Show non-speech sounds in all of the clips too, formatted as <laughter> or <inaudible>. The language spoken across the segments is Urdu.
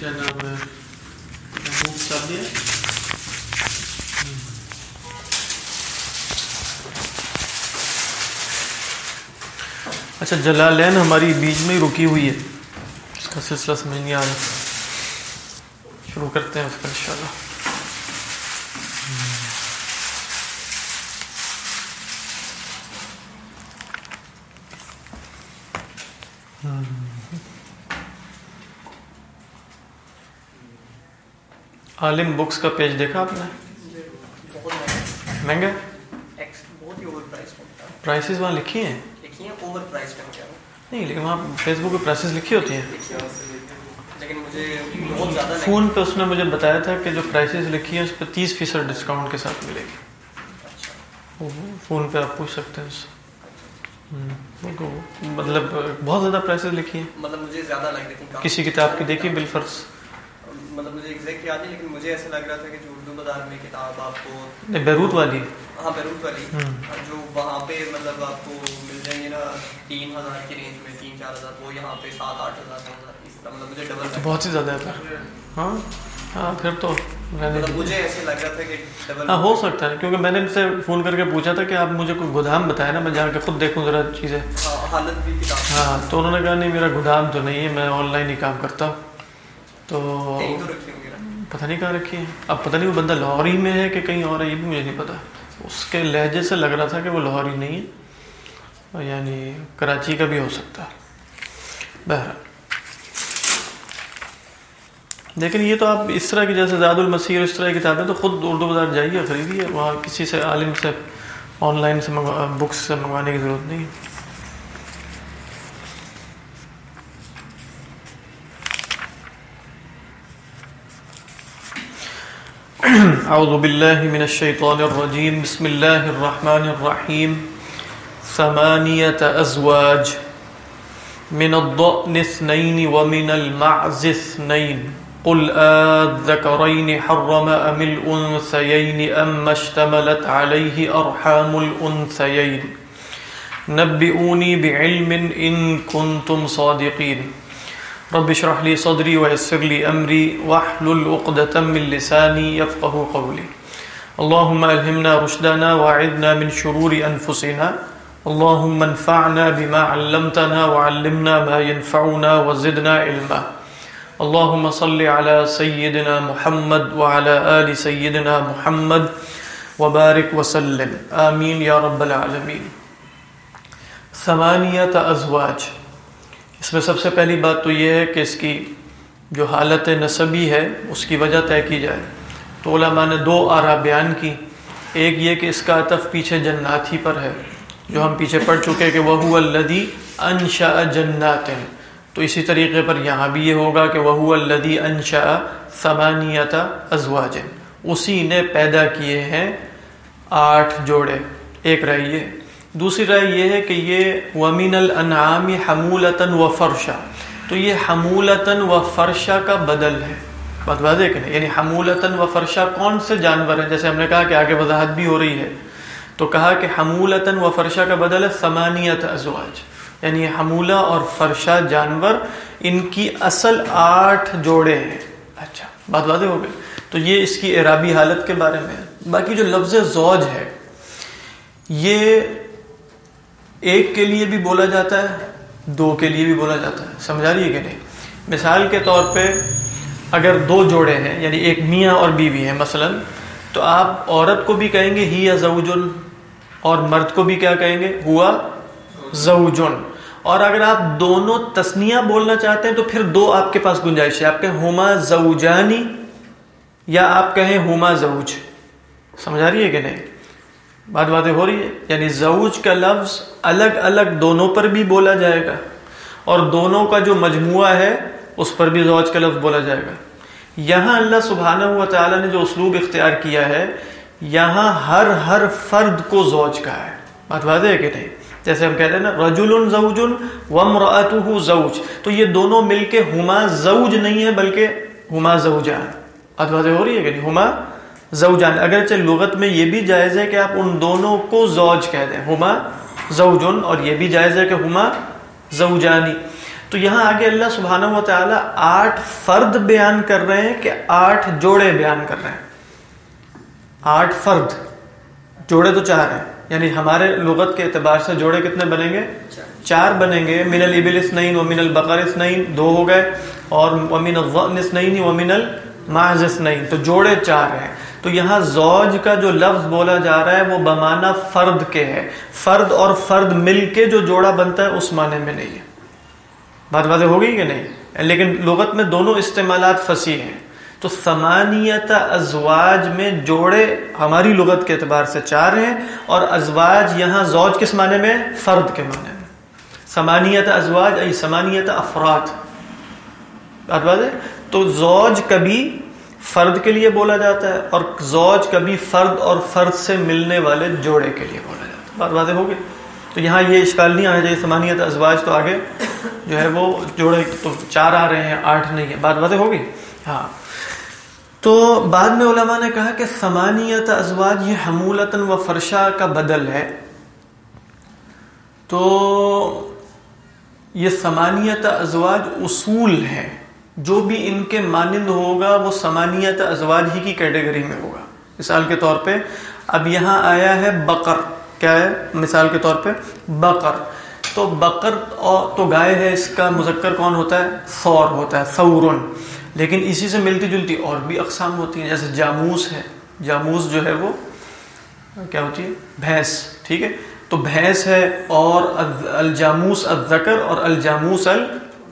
کیا نام ہے؟ محمود صابیہ اچھا جلالین ہماری بیچ میں ہی رکی ہوئی ہے۔ اس کا سلسلہ سمجھ نہیں آ رہا۔ شروع کرتے ہیں اس کا انشاءاللہ۔ عالم بکس کا پیج دیکھا آپ نے؟ مہنگا؟ پرائسز وہاں لکھی ہیں۔ نہیں لیکن وہاں فیس بک پہ پرائسز لکھی ہوتی ہیں۔ فون پہ اس نے مجھے بتایا تھا کہ جو پرائسز لکھی ہیں اس پہ تیس فیصد ڈسکاؤنٹ کے ساتھ ملے گی۔ فون پہ آپ پوچھ سکتے ہیں اس مطلب بہت زیادہ پرائسز لکھی ہیں۔ مطلب مجھے زیادہ کسی کتاب کی دیکھی مجھے ایگزیکٹ یاد نہیں لیکن مجھے ایسا لگ رہا تھا کہ جو اردو بازار میں کتاب آپ کو بیروت والی۔ ہاں بیروت والی۔ جو وہاں پہ مطلب آپ کو مل جائیں گے نا تین ہزار کی رینج میں تین چار ہزار وہ یہاں پہ سات آٹھ ہزار مطلب مجھے ڈبل بہت ہی زیادہ ہے ہاں؟ ہاں پھر تو مطلب مجھے ایسے لگ رہا تھا کہ ڈبل ہاں ہو سکتا ہے کیونکہ میں نے ان سے فون کر کے پوچھا تھا کہ آپ مجھے کوئی گودام بتائے نا میں جا کے خود دیکھوں ذرا چیزیں۔ کتاب۔ ہاں تو انہوں نے کہا نہیں میرا گودام تو نہیں ہے میں آن لائن ہی کام کرتا ہوں۔ تو پتہ نہیں کہاں رکھی ہے اب پتہ نہیں وہ بندہ لاہور ہی میں ہے کہ کہیں اور ہے، یہ بھی مجھے نہیں پتا اس کے لہجے سے لگ رہا تھا کہ وہ لاہور ہی نہیں ہے۔ یعنی کراچی کا بھی ہو سکتا۔ ہے بہرحال۔ لیکن یہ تو آپ اس طرح کی، جیسے زاد المسیح اور اس طرح کی کتابیں، تو خود اردو بازار جائیے خریدیے۔ وہاں کسی سے عالم سے آن لائن سے بکس سے منگوانے کی ضرورت نہیں ہے۔ <clears throat> اعوذ باللہ من الشیطان الرجیم بسم اللہ الرحمن الرحیم ثمانیت ازواج من الضأن اثنين ومن المعز اثنين. قل آذكرين حرم أم الأنثيين أم اشتملت عليه أرحام الأنثيين. نبئوني بعلم إن كنتم صادقين. رب اشرح لي صدري ويسر لي أمري واحلل عقدة من لساني يفقه قولي. اللهم ألهمنا رشدنا وأعذنا من شرور أنفسنا. اللهم انفعنا بما علمتنا وعلمنا ما ينفعنا وزدنا علما. اللهم صل على سيدنا محمد وعلى آل سيدنا محمد وبارك وسلم. آمين يا رب العالمين. ثمانیت ازواج اس میں سب سے پہلی بات تو یہ ہے کہ اس کی جو حالت نصبی ہے، اس کی وجہ طے کی جائے۔ تو علماء نے دو آرا بیان کی۔ ایک یہ کہ اس کا عطف پیچھے جنات ہی پر ہے۔ جو ہم پیچھے پڑھ چکے کہ وہ الدی انشا جنات۔ تو اسی طریقے پر یہاں بھی یہ ہوگا کہ وہ الدی انشا ثمانیت ازواج۔ اسی نے پیدا کیے ہیں آٹھ جوڑے۔ ایک رائے یہ۔ دوسری رائے یہ ہے کہ یہ ومین الانعام حمولتاً و فرشا تو یہ حمولتاً و فرشا کا بدل ہے۔ بات واضح کہ نہیں یعنی حمولتاً و فرشا کون سے جانور ہیں؟ جیسے ہم نے کہا کہ آگے وضاحت بھی ہو رہی ہے۔ تو کہا کہ حمولتاً و فرشا کا بدل ہے ثمانیت ازواج یعنی حمولہ اور فرشا جانور ان کی اصل آٹھ جوڑے ہیں۔ اچھا بات واضح ہو گئی۔ تو یہ اس کی عرابی حالت کے بارے میں باقی جو لفظ زوج ہے، یہ ایک کے لیے بھی بولا جاتا ہے، دو کے لیے بھی بولا جاتا ہے۔ سمجھا رہی ہے کہ نہیں؟ مثال کے طور پہ اگر دو جوڑے ہیں یعنی ایک میاں اور بیوی ہیں مثلا، تو آپ عورت کو بھی کہیں گے، ہی یا زوجن؟ اور مرد کو بھی کیا کہیں گے؟ ہوا زوجن۔ اور اگر آپ دونوں تسنیہ بولنا چاہتے ہیں، تو پھر دو آپ کے پاس گنجائش ہے۔ آپ کہیں ہما زوجانی یا آپ کہیں ہما زوج۔ سمجھا رہی ہے کہ نہیں؟ بات باتیں ہو رہی ہے یعنی زوج کا لفظ الگ الگ دونوں پر بھی بولا جائے گا اور دونوں کا جو مجموعہ ہے، اس پر بھی زوج کا لفظ بولا جائے گا۔ یہاں اللہ سبحانہ و تعالیٰ نے جو اسلوب اختیار کیا ہے، یہاں ہر ہر فرد کو زوج کا ہے۔ بات واضح ہے کہ نہیں؟ جیسے ہم کہتے ہیں نا رجل زوج ومرأته زوج۔ تو یہ دونوں مل کے ہما زوج نہیں ہے بلکہ ہما زوجان۔ بات واضح ہو رہی ہے کہ نہیں؟ ہما زوجان۔ اگرچہ لغت میں یہ بھی جائز ہے کہ آپ ان دونوں کو زوج کہہ دیں، ہما زوجن، اور یہ بھی جائز ہے کہ ہما زوجانی۔ تو یہاں آگے اللہ سبحانہ و تعالی آٹھ فرد بیان کر رہے ہیں کہ آٹھ جوڑے بیان کر رہے ہیں۔ آٹھ فرد۔ جوڑے تو چار ہیں یعنی ہمارے لغت کے اعتبار سے جوڑے کتنے بنیں گے؟ چار بنیں گے۔ من الابل اثنین ومن البقر اثنین، دو ہو گئے۔ اور ومن الظن اثنین ومن المعز اثنین۔ تو جوڑے چار ہیں۔ تو یہاں زوج کا جو لفظ بولا جا رہا ہے وہ بمانہ فرد کے ہے۔ فرد اور فرد مل کے جو جوڑا بنتا ہے اس معنی میں نہیں ہے۔ بات واضح ہوگی کہ نہیں؟ لیکن لغت میں دونوں استعمالات فصیح ہیں۔ تو سمانیت ازواج میں جوڑے ہماری لغت کے اعتبار سے چار ہیں اور ازواج یہاں زوج کس معنی میں؟ فرد کے معنی میں۔ سمانیت ازواج یعنی ای سمانیت افراد۔ بات واضح؟ تو زوج کبھی فرد کے لیے بولا جاتا ہے اور زوج کبھی فرد اور فرد سے ملنے والے جوڑے کے لیے بولا جاتا ہے۔ بات واضح ہوگی؟ تو یہاں یہ اشکال نہیں آنا چاہیے، سمانیت، ازواج تو آگے جو ہے وہ جوڑے تو چار آ رہے ہیں، آٹھ نہیں ہے۔ بات واضح ہوگی؟ ہاں۔ تو بعد میں علماء نے کہا کہ سمانیت، ازواج یہ حمولتاً و فرشا کا بدل ہے۔ تو یہ سمانیت، ازواج اصول ہے۔ جو بھی ان کے مانند ہوگا وہ سمانیت ازواج ہی کی کیٹیگری میں ہوگا۔ مثال کے طور پہ اب یہاں آیا ہے بقر۔ کیا ہے؟ مثال کے طور پہ بقر۔ تو بقر تو گائے ہے، اس کا مذکر کون ہوتا ہے؟ سور ہوتا ہے سورن لیکن اسی سے ملتی جلتی اور بھی اقسام ہوتی ہیں، جیسے جاموس ہے۔ جاموس جو ہے وہ کیا ہوتی ہے؟ بھینس۔ ٹھیک ہے؟ تو بھینس ہے اور الجاموس الذکر اور الجاموس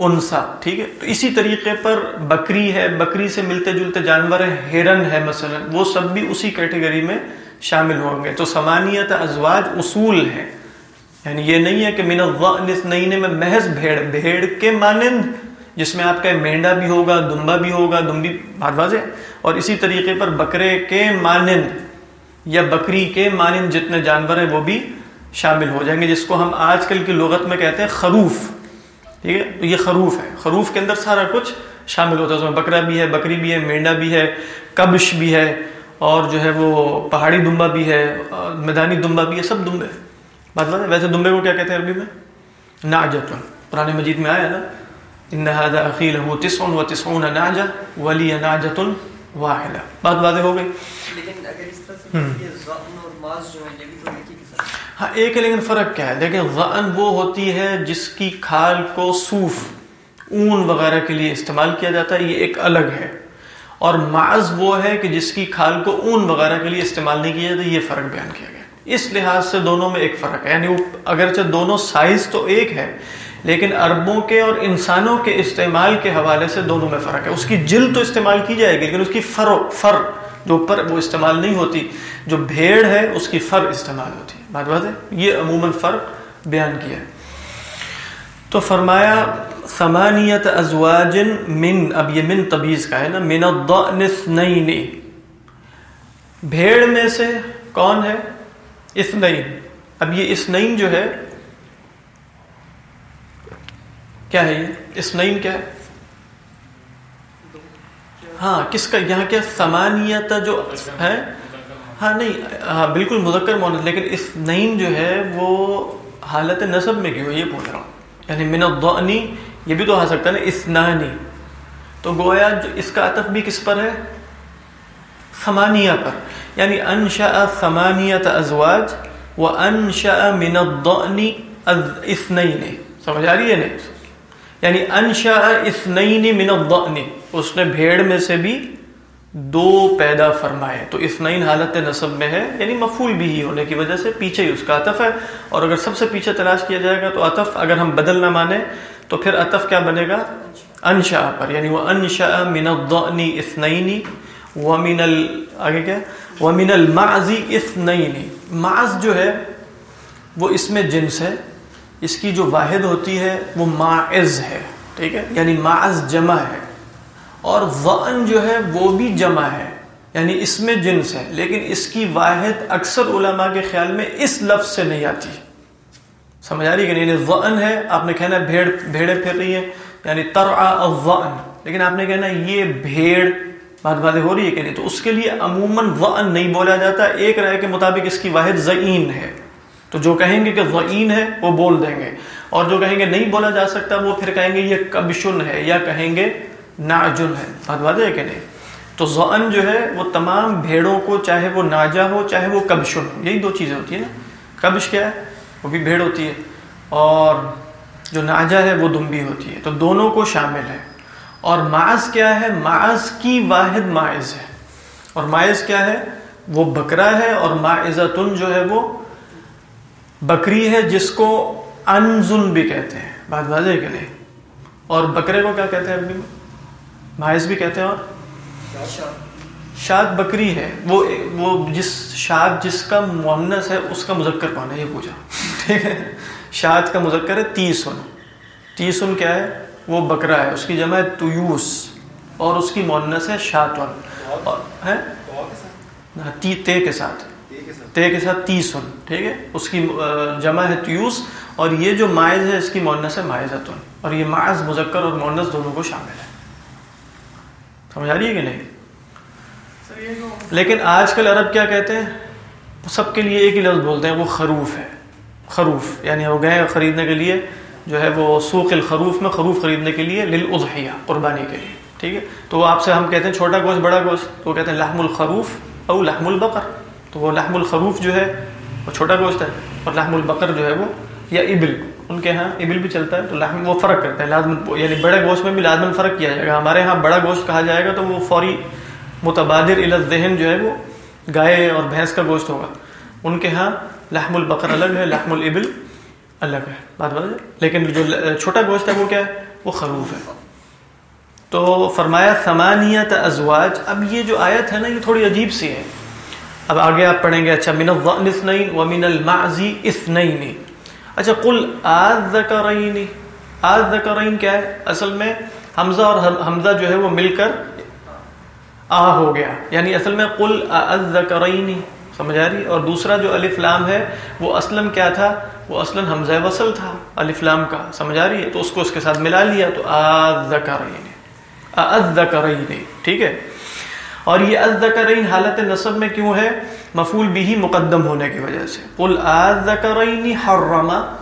الانسا ٹھیک ہے؟ تو اسی طریقے پر بکری ہے، بکری سے ملتے جلتے جانور ہے ہرن ہے مثلا، وہ سب بھی اسی کیٹیگری میں شامل ہوں گے۔ تو سمانیت ازواج اصول ہے یعنی یہ نہیں ہے کہ من الظن میں محض بھیڑ بھیڑ کے مانند، جس میں آپ کا مینڈا بھی ہوگا، دمبا بھی ہوگا، دمبی بات واضح اور اسی طریقے پر بکرے کے مانند یا بکری کے مانند جتنے جانور ہیں، وہ بھی شامل ہو جائیں گے، جس کو ہم آج کل کی لغت میں کہتے ہیں خروف۔ ٹھیک ہے؟ تو یہ خروف ہے۔ خروف کے اندر سارا کچھ شامل ہوتا ہے۔ اس میں بکرا بھی ہے بکری بھی ہے مینڈا بھی ہے کبش بھی ہے اور جو ہے وہ پہاڑی دمبا بھی ہے میدانی دمبا بھی ہے سب دمبے بات بات ویسے دمبے کو کیا کہتے ہیں عربی میں؟ ناجت پرانے مجید میں آیا نا؟ ان هذا اخي له 99 ناجه ولي ناجه واحده بات واضح ہو گئی؟ لیکن اگر اس طرح سے ہاں ایک ہے لیکن فرق کیا ہے؟ دیکھیں ظن وہ ہوتی ہے جس کی کھال کو صوف، اون وغیرہ کے لیے استعمال کیا جاتا ہے، یہ ایک الگ ہے۔ اور معز وہ ہے کہ جس کی کھال کو اون وغیرہ کے لیے استعمال نہیں کیا جاتا، یہ فرق بیان کیا گیا۔ اس لحاظ سے دونوں میں ایک فرق ہے یعنی اگرچہ دونوں سائز تو ایک ہے، لیکن اربوں کے اور انسانوں کے استعمال کے حوالے سے دونوں میں فرق ہے۔ اس کی جلد تو استعمال کی جائے گی، لیکن اس کی فر فر جو اوپر وہ استعمال نہیں ہوتی، جو بھیڑ ہے، اس کی فر استعمال ہوتی۔ ہے بات بات ہے، یہ عموماً فرق بیان کیا ہے۔ تو فرمایا سمانیت ازواجن من، اب یہ من تبیز کا ہے نا، من الضأن اثنین۔ بھیڑ میں سے کون ہے؟ اثنین۔ اب یہ اثنین جو ہے، کیا ہے یہ؟ اثنین کیا ہے؟ ہاں کس کا؟ یہاں کیا؟ سمانیت جو ہے ہاں نہیں ہاں بالکل مذکر مونت لیکن اثنین جو ہے، وہ حالت نصب میں کیوں یہ پوچھ رہا ہوں۔ یعنی من الضعنی یہ بھی تو آ سکتا ہے نا اسنانی تو گویا جو اس کا عطف بھی کس پر ہے؟ ثمانیہ پر۔ یعنی انشاء ثمانیت ازواج و انشاء من الضعن اثنین۔ سمجھ آ رہی ہے نہیں؟ یعنی انشاء اثنین من الضعن اس نے بھیڑ میں سے بھی دو پیدا فرمائے تو اثنین حالت نصب میں ہے یعنی مفول بھی ہی ہونے کی وجہ سے پیچھے ہی اس کا عطف ہے۔ اور اگر سب سے پیچھے تلاش کیا جائے گا تو عطف اگر ہم بدل نہ مانے تو پھر عطف کیا بنے گا؟ انشاء پر یعنی وہ انشاء من الضعن اثنین ومن ال آگے کیا؟ ومن المعز اثنین۔ معز جو ہے، وہ اس میں جنس ہے، اس کی جو واحد ہوتی ہے وہ معز ہے، ٹھیک ہے؟ یعنی معز جمع ہے۔ اور ضعن جو ہے وہ بھی جمع ہے یعنی اس میں جنس ہے، لیکن اس کی واحد اکثر علماء کے خیال میں اس لفظ سے نہیں آتی۔ سمجھ آ رہی کہ نہیں؟ یعنی ضعن ہے، آپ نے کہنا بھیڑ بھیڑے پھر رہی ہے یعنی ترعا الضعن لیکن آپ نے کہنا یہ بھیڑ بات باتیں ہو رہی ہے کہ نہیں؟ تو اس کے لیے عموماً ضعن نہیں بولا جاتا، ایک رائے کے مطابق اس کی واحد ضعین ہے۔ تو جو کہیں گے کہ ضعین ہے، وہ بول دیں گے۔ اور جو کہیں گے نہیں بولا جا سکتا، وہ پھر کہیں گے یہ کبشن ہے، یا کہیں گے ناجن ہے۔ بات واضح ہے کہ نہیں؟ تو زعن جو ہے وہ تمام بھیڑوں کو، چاہے وہ ناجا ہو، چاہے وہ کبشن ہو، یہی دو چیزیں ہوتی ہیں نا۔ کبش کیا ہے؟ وہ بھی بھیڑ ہوتی ہے۔ اور جو ناجا ہے، وہ دمبی ہوتی ہے۔ تو دونوں کو شامل ہے۔ اور معاذ کیا ہے؟ معاذ کی واحد معاذ ہے۔ اور معاذ کیا ہے؟ وہ بکرا ہے۔ اور معزتن جو ہے، وہ بکری ہے، جس کو انزن بھی کہتے ہیں۔ بات واضح کہ نہیں؟ اور بکرے کو کیا کہتے ہیں ابھی معاذ بھی کہتے ہیں اور؟ شاد بکری ہے۔ وہ وہ جس، شاد جس کا مونس ہے، اس کا مذکر کون ہے؟ یہ پوچھا۔ ٹھیک ہے۔ شاد کا مذکر ہے تیسن۔ تیسن کیا ہے؟ وہ بکرا ہے۔ اس کی جمع ہے تیوس۔ اور اس کی مونس ہے شاتون۔ اور، ہے؟ تی، تے کے ساتھ۔ تے کے ساتھ تیسن۔ ٹھیک ہے۔ اس کی جمع ہے تیوس۔ اور یہ جو مائز ہے، اس کی مونس ہے مائزتن اور یہ مائز، مذکر اور مونس دونوں کو شامل ہے۔ سمجھ آ رہی ہے کہ نہیں؟ لیکن آج کل عرب کیا کہتے ہیں؟ سب کے لیے ایک ہی لفظ بولتے ہیں وہ خروف ہے۔ خروف یعنی وہ گئے خریدنے کے لیے جو ہے وہ سوق الخروف میں خروف خریدنے کے لیے للعضحیہ قربانی کے لیے ٹھیک ہے؟ تو وہ آپ سے ہم کہتے ہیں چھوٹا گوشت بڑا گوشت تو وہ کہتے ہیں لحم الخروف او لحم البقر۔ تو وہ لحم الخروف جو ہے وہ چھوٹا گوشت ہے اور لحم البقر جو ہے وہ یا ابل۔ ان کے ہاں ابل بھی چلتا ہے، تو لحم وہ فرق کرتے ہیں لازم یعنی بڑے گوشت میں بھی لازمن فرق کیا جائے گا۔ ہمارے ہاں بڑا گوشت کہا جائے گا تو وہ فوری متبادر ذہن جو ہے وہ گائے اور بھینس کا گوشت ہوگا۔ ان کے ہاں لحم البقر الگ ہے، لحم الابل الگ ہے۔ بات بات لیکن جو چھوٹا گوشت ہے وہ کیا ہے؟ وہ خروف ہے۔ تو فرمایا، ثمانیت ازواج۔ اب یہ جو آیت ہے نا، یہ تھوڑی عجیب سی ہے۔ اب آگے آپ پڑھیں گے اچھا من الظن اثنین ومن المعزی اثنین۔ اچھا قل آذ ذکرین آذ ذکرین کیا ہے؟ اصل میں حمزہ اور حمزہ جو ہے وہ مل کر آ ہو گیا۔ یعنی اصل میں قل اذکرین سمجھ آ رہی؟ اور دوسرا جو الف لام ہے، وہ اصلا کیا تھا؟ وہ اصلا حمزہ وصل تھا، الف لام کا، سمجھ آ رہی؟ ہے تو اس کو اس کے ساتھ ملا لیا، تو اذکرین اذکرین ٹھیک ہے؟ اور یہ اذکرین حالت نصب میں کیوں ہے؟ مفعول بھی مقدم ہونے کی وجہ سے۔ قل اذکرین حرما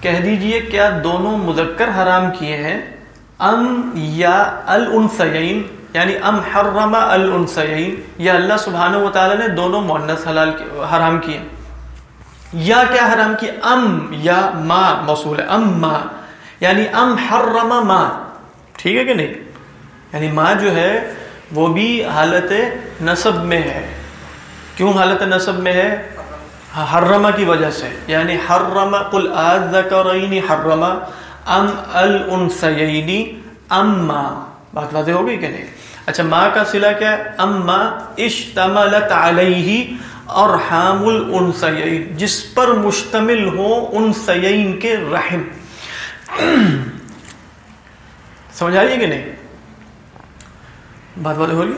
کہہ دیجیے کیا دونوں مذکر حرام کیے ہیں؟ ام یا الانثیین یعنی ام حرم الانثیین یا اللہ سبحانہ و تعالی نے دونوں مؤنث حلال حرام کیے۔ یا کیا حرام کیے ام یا ما، موصول ہے۔ ام ما یعنی ام حرم ما۔ ٹھیک ہے کہ نہیں؟ یعنی ما جو ہے وہ بھی حالت نصب میں ہے۔ کیوں حالت نصب میں ہے؟ حرمہ کی وجہ سے یعنی حرم قل اذکرین حرم ام الانثیین ام ما بات واضح ہو گئی کہ نہیں؟ اچھا ماں کا صلہ کیا ہے؟ اما اشتملت علیہ ارحام الانثیین جس پر مشتمل ہو انثیین کے رحم۔ سمجھ آئیے کہ نہیں؟ بات واضح ہو گئی؟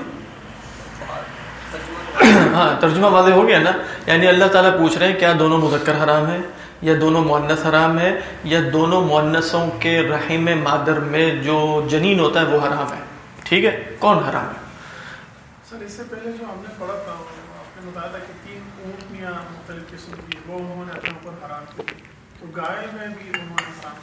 <coughs> ہاں ترجمہ واضح ہو گیا نا؟ یعنی اللہ تعالیٰ پوچھ رہے ہیں کیا دونوں مذکر حرام ہے یا دونوں مونس حرام ہے یا دونوں مونسوں کے رحم مادر میں جو جنین ہوتا ہے وہ حرام ہے؟ ٹھیک ہے؟ کون حرام ہے؟ سر اس سے پہلے جو ہم نے پڑھا تھا آپ نے بتایا تھا کہ تین اونٹنیاں مختلف قسم کی وہ انہوں نے اپنے اوپر حرام کی تو گائے میں بھی انہوں نے حرام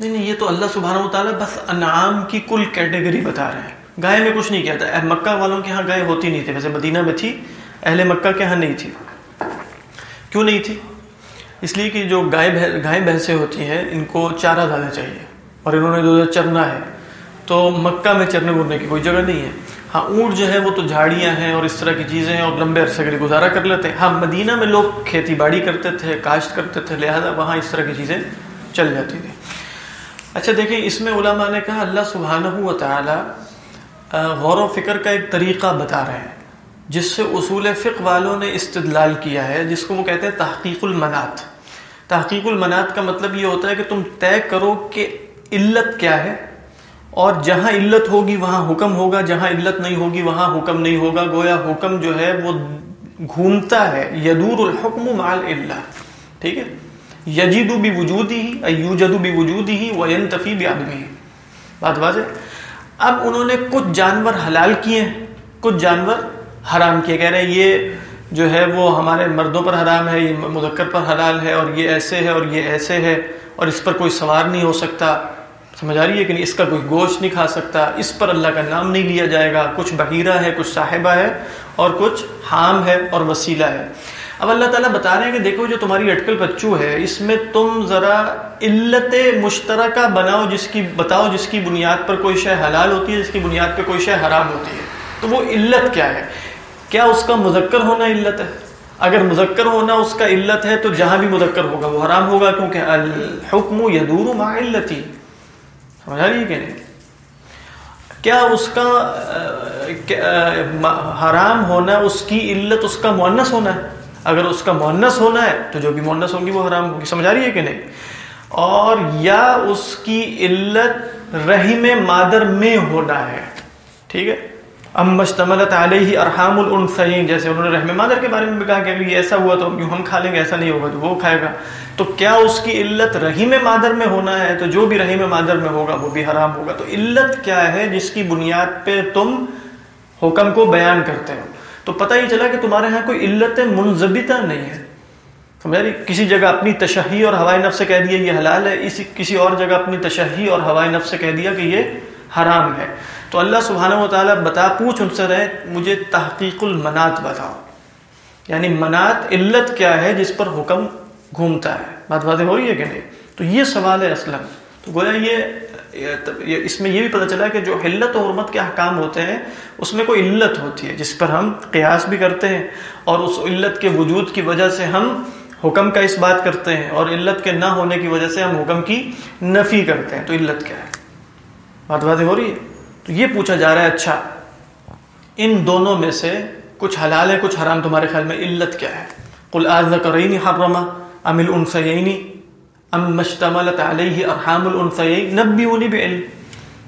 نہیں نہیں یہ تو اللہ سبحانہ و تعالیٰ بس انعام کی کل کیٹیگری بتا رہے ہیں۔ گائے میں کچھ نہیں کیا تھا مکہ والوں کے ہاں گائے ہوتی نہیں تھی۔ ویسے مدینہ میں تھی، اہل مکہ کے ہاں نہیں تھی۔ کیوں نہیں تھی؟ اس لیے کہ جو گائے گائے بھینسیں ہوتی ہیں، ان کو چارہ ڈالنا چاہیے۔ اور انہوں نے جو چرنا ہے۔ تو مکہ میں چرنے بھرنے کی کوئی جگہ نہیں ہے۔ ہاں اونٹ جو ہے وہ تو جھاڑیاں ہیں اور اس طرح کی چیزیں ہیں اور لمبے عرصے کے لیے گزارا کر لیتے ہیں۔ ہاں مدینہ میں لوگ کھیتی باڑی کرتے تھے، کاشت کرتے تھے، لہٰذا وہاں اس طرح کی چیزیں چل جاتی تھیں۔ اچھا دیکھیں، اس میں علماء نے کہا، اللہ سبحانہ و تعالی غور و فکر کا ایک طریقہ بتا رہے ہیں، جس سے اصول فقہ والوں نے استدلال کیا ہے، جس کو وہ کہتے ہیں تحقیق المنات۔ تحقیق المنات کا مطلب یہ ہوتا ہے کہ تم طے کرو کہ علت کیا ہے، اور جہاں علت ہوگی وہاں حکم ہوگا، جہاں علت نہیں ہوگی وہاں حکم نہیں ہوگا۔ گویا حکم جو ہے، وہ گھومتا ہے، یدور الحکم مال اللہ ٹھیک ہے؟ یجید بھی وجود ہی یوجد بھی وجود ہی، وینتفی بھی آدمی بات واضح اب انہوں نے کچھ جانور حلال کیے ہیں، کچھ جانور حرام کیے۔ کہہ رہے ہیں، یہ جو ہے وہ ہمارے مردوں پر حرام ہے، یہ مذکر پر حلال ہے اور یہ ایسے ہے اور یہ ایسے ہے اور اس پر کوئی سوار نہیں ہو سکتا۔ سمجھ آ رہی ہے کہ نہیں؟ اس کا کوئی گوشت نہیں کھا سکتا۔ اس پر اللہ کا نام نہیں لیا جائے گا۔ کچھ بحیرہ ہے، کچھ صاحبہ ہے اور کچھ حام ہے اور وسیلہ ہے۔ اب اللہ تعالیٰ بتا رہے ہیں کہ دیکھو جو تمہاری اٹکل پچو ہے اس میں تم ذرا علت مشترکہ بناؤ جس کی بتاؤ جس کی بنیاد پر کوئی شے حلال ہوتی ہے جس کی بنیاد پہ کوئی شے حرام ہوتی ہے تو وہ علت کیا ہے کیا اس کا مذکر ہونا علت ہے اگر مذکر ہونا اس کا علت ہے تو جہاں بھی مذکر ہوگا وہ حرام ہوگا کیونکہ الحکم یدور مع علتی سمجھا رہی کہ نہیں کیا اس کا حرام ہونا اس کی علت اس کا مونس ہونا ہے اگر اس کا مونس ہونا ہے تو جو بھی مونس ہوگی وہ حرام ہوگی سمجھا رہی ہے کہ نہیں؟ اور یا اس کی علت رحم مادر میں ہونا ہے، ٹھیک ہے؟ ام مشتملت علیہ ارحام الانثیین، جیسے انہوں نے رحم مادر کے بارے میں بھی کہا کہ یہ ایسا ہوا تو ہم کھا لیں گے، ایسا نہیں ہوگا تو وہ کھائے گا۔ تو کیا اس کی علت رحیم مادر میں ہونا ہے؟ تو جو بھی رحیم مادر میں ہوگا وہ بھی حرام ہوگا۔ تو علت کیا ہے جس کی بنیاد پہ تم حکم کو بیان کرتے ہو؟ تو پتہ ہی چلا کہ تمہارے ہاں کوئی علت منظبتہ نہیں ہے سمجھا جی؟ کسی جگہ اپنی تشہی اور ہوائے نفس سے کہہ دیا یہ حلال ہے، اسی کسی اور جگہ اپنی تشہی اور ہوائے نفس سے کہہ دیا کہ یہ حرام ہے۔ تو اللہ سبحانہ و تعالیٰ بتا پوچھ ان سے رہے، مجھے تحقیق المنات بتاؤ۔ یعنی منات علت کیا ہے جس پر حکم گھومتا ہے؟ بات باتیں ہو رہی ہے کہ نہیں؟ تو یہ سوال ہے اسلم تو گویا یہ اس میں یہ بھی پتہ چلا کہ جو علت و حرمت کے احکام ہوتے ہیں، اس میں کوئی علت ہوتی ہے، جس پر ہم قیاس بھی کرتے ہیں اور اس علت کے وجود کی وجہ سے ہم حکم کا اس بات کرتے ہیں اور علت کے نہ ہونے کی وجہ سے ہم حکم کی نفی کرتے ہیں۔ تو علت کیا ہے؟ بات باتیں ہو رہی ہے تو یہ پوچھا جا رہا ہے اچھا ان دونوں میں سے کچھ حلال ہے کچھ حرام، تمہارے خیال میں علت کیا ہے؟ کل آز کرینی حرما ام الانسینی ام مشتملت علیہ ارحام الانسین نبیونی بعلم.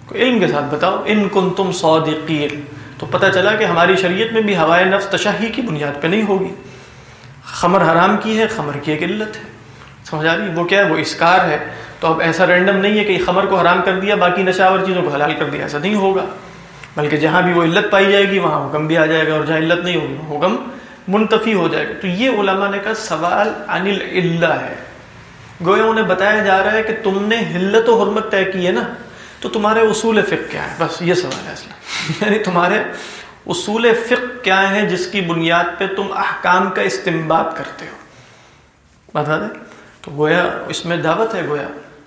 کو علم کے ساتھ بتاؤ ان کنتم صادقین تو پتہ چلا کہ ہماری شریعت میں بھی ہوائے نفس تشہی کی بنیاد پہ نہیں ہوگی۔ خمر حرام کی ہے، خمر کی ایک علت ہے۔ سمجھ آ رہی؟ وہ کیا ہے؟ وہ اسکار ہے۔ تو اب ایسا رینڈم نہیں ہے کہ خمر کو حرام کر دیا، باقی نشاور چیزوں کو حلال کر دیا، ایسا نہیں ہوگا۔ بلکہ جہاں بھی وہ علت پائی جائے گی، وہاں حکم بھی آ جائے گا اور جہاں علت نہیں ہوگی حکم منتفی ہو جائے گا۔ تو یہ علماء نے کہا، سوال عن العلہ ہے۔ گویا انہیں بتایا جا رہا ہے کہ تم نے حلت و حرمت طے کی ہے نا، تو تمہارے اصول فقہ کیا ہے بس یہ سوال ہے اصل <laughs> یعنی تمہارے اصول فقہ کیا ہے جس کی بنیاد پہ تم احکام کا استعمال کرتے ہو۔ بتا دیں تو گویا اس میں دعوت ہے گویا۔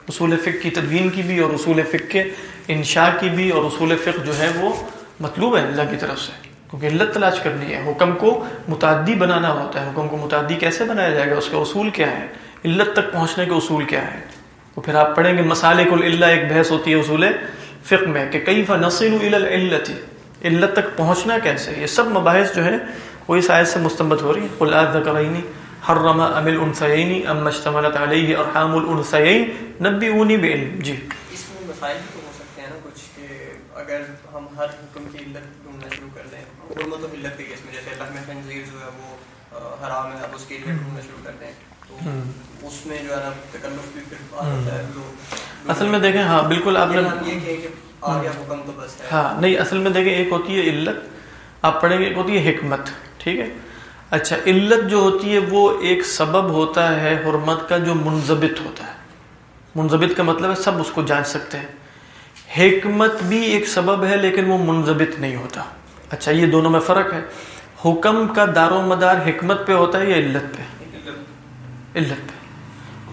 اصول فقہ کی تدوین کی بھی اور اصول فقہ کے انشاء کی بھی اور اصول فقہ جو ہے وہ مطلوب ہے اللہ کی طرف سے۔ کیونکہ علت تلاش کرنی ہے۔ حکم کو متعدی بنانا ہوتا ہے۔ حکم کو متعدی کیسے بنایا جائے گا؟ اس کا اصول کیا ہے علت تک پہنچنے کے اصول کیا ہے تو پھر آپ پڑھیں گے مسالے کو اللہ ایک بحث ہوتی ہے اصول فقہ میں کہ کئی فنسل علت علت تک پہنچنا کیسے؟ یہ سب مباحث جو ہے وہ اس آیت سے مستمت ہو رہی ہے اللہ ذکرینی، حرم ام الانثیین ام مشتملت علیہ ارحام الانثیین نبیونی بعلم۔ جی۔ اس میں مسائل تو ہو سکتے ہیں نا کچھ کہ اگر ہم ہر حکم کی علت ڈھونڈنا شروع کر دیں، حرمت و علت کے کیس میں، جیسے لحم خنزیر جو ہے وہ حرام ہے، اب اس کی علت ڈھونڈنا شروع کر دیں۔ تو اس میں جو ہے نا تکلف بھی پھر آ جاتا ہے اصل میں دیکھیں ہاں بالکل آپ نے یہ کہ آ گیا حکم تو بس ہے۔ ہاں نہیں اصل میں دیکھیں ایک ہوتی ہے علت آپ پڑھیں گے ایک ہوتی ہے حکمت ٹھیک ہے؟ اچھا علت جو ہوتی ہے وہ ایک سبب ہوتا ہے حرمت کا جو منضبط ہوتا ہے۔ منضبط کا مطلب ہے سب اس کو جانچ سکتے ہیں۔ حکمت بھی ایک سبب ہے لیکن وہ منضبط نہیں ہوتا۔ اچھا یہ دونوں میں فرق ہے۔ حکم کا دار و مدار حکمت پہ ہوتا ہے یا علت پہ؟ علت پہ۔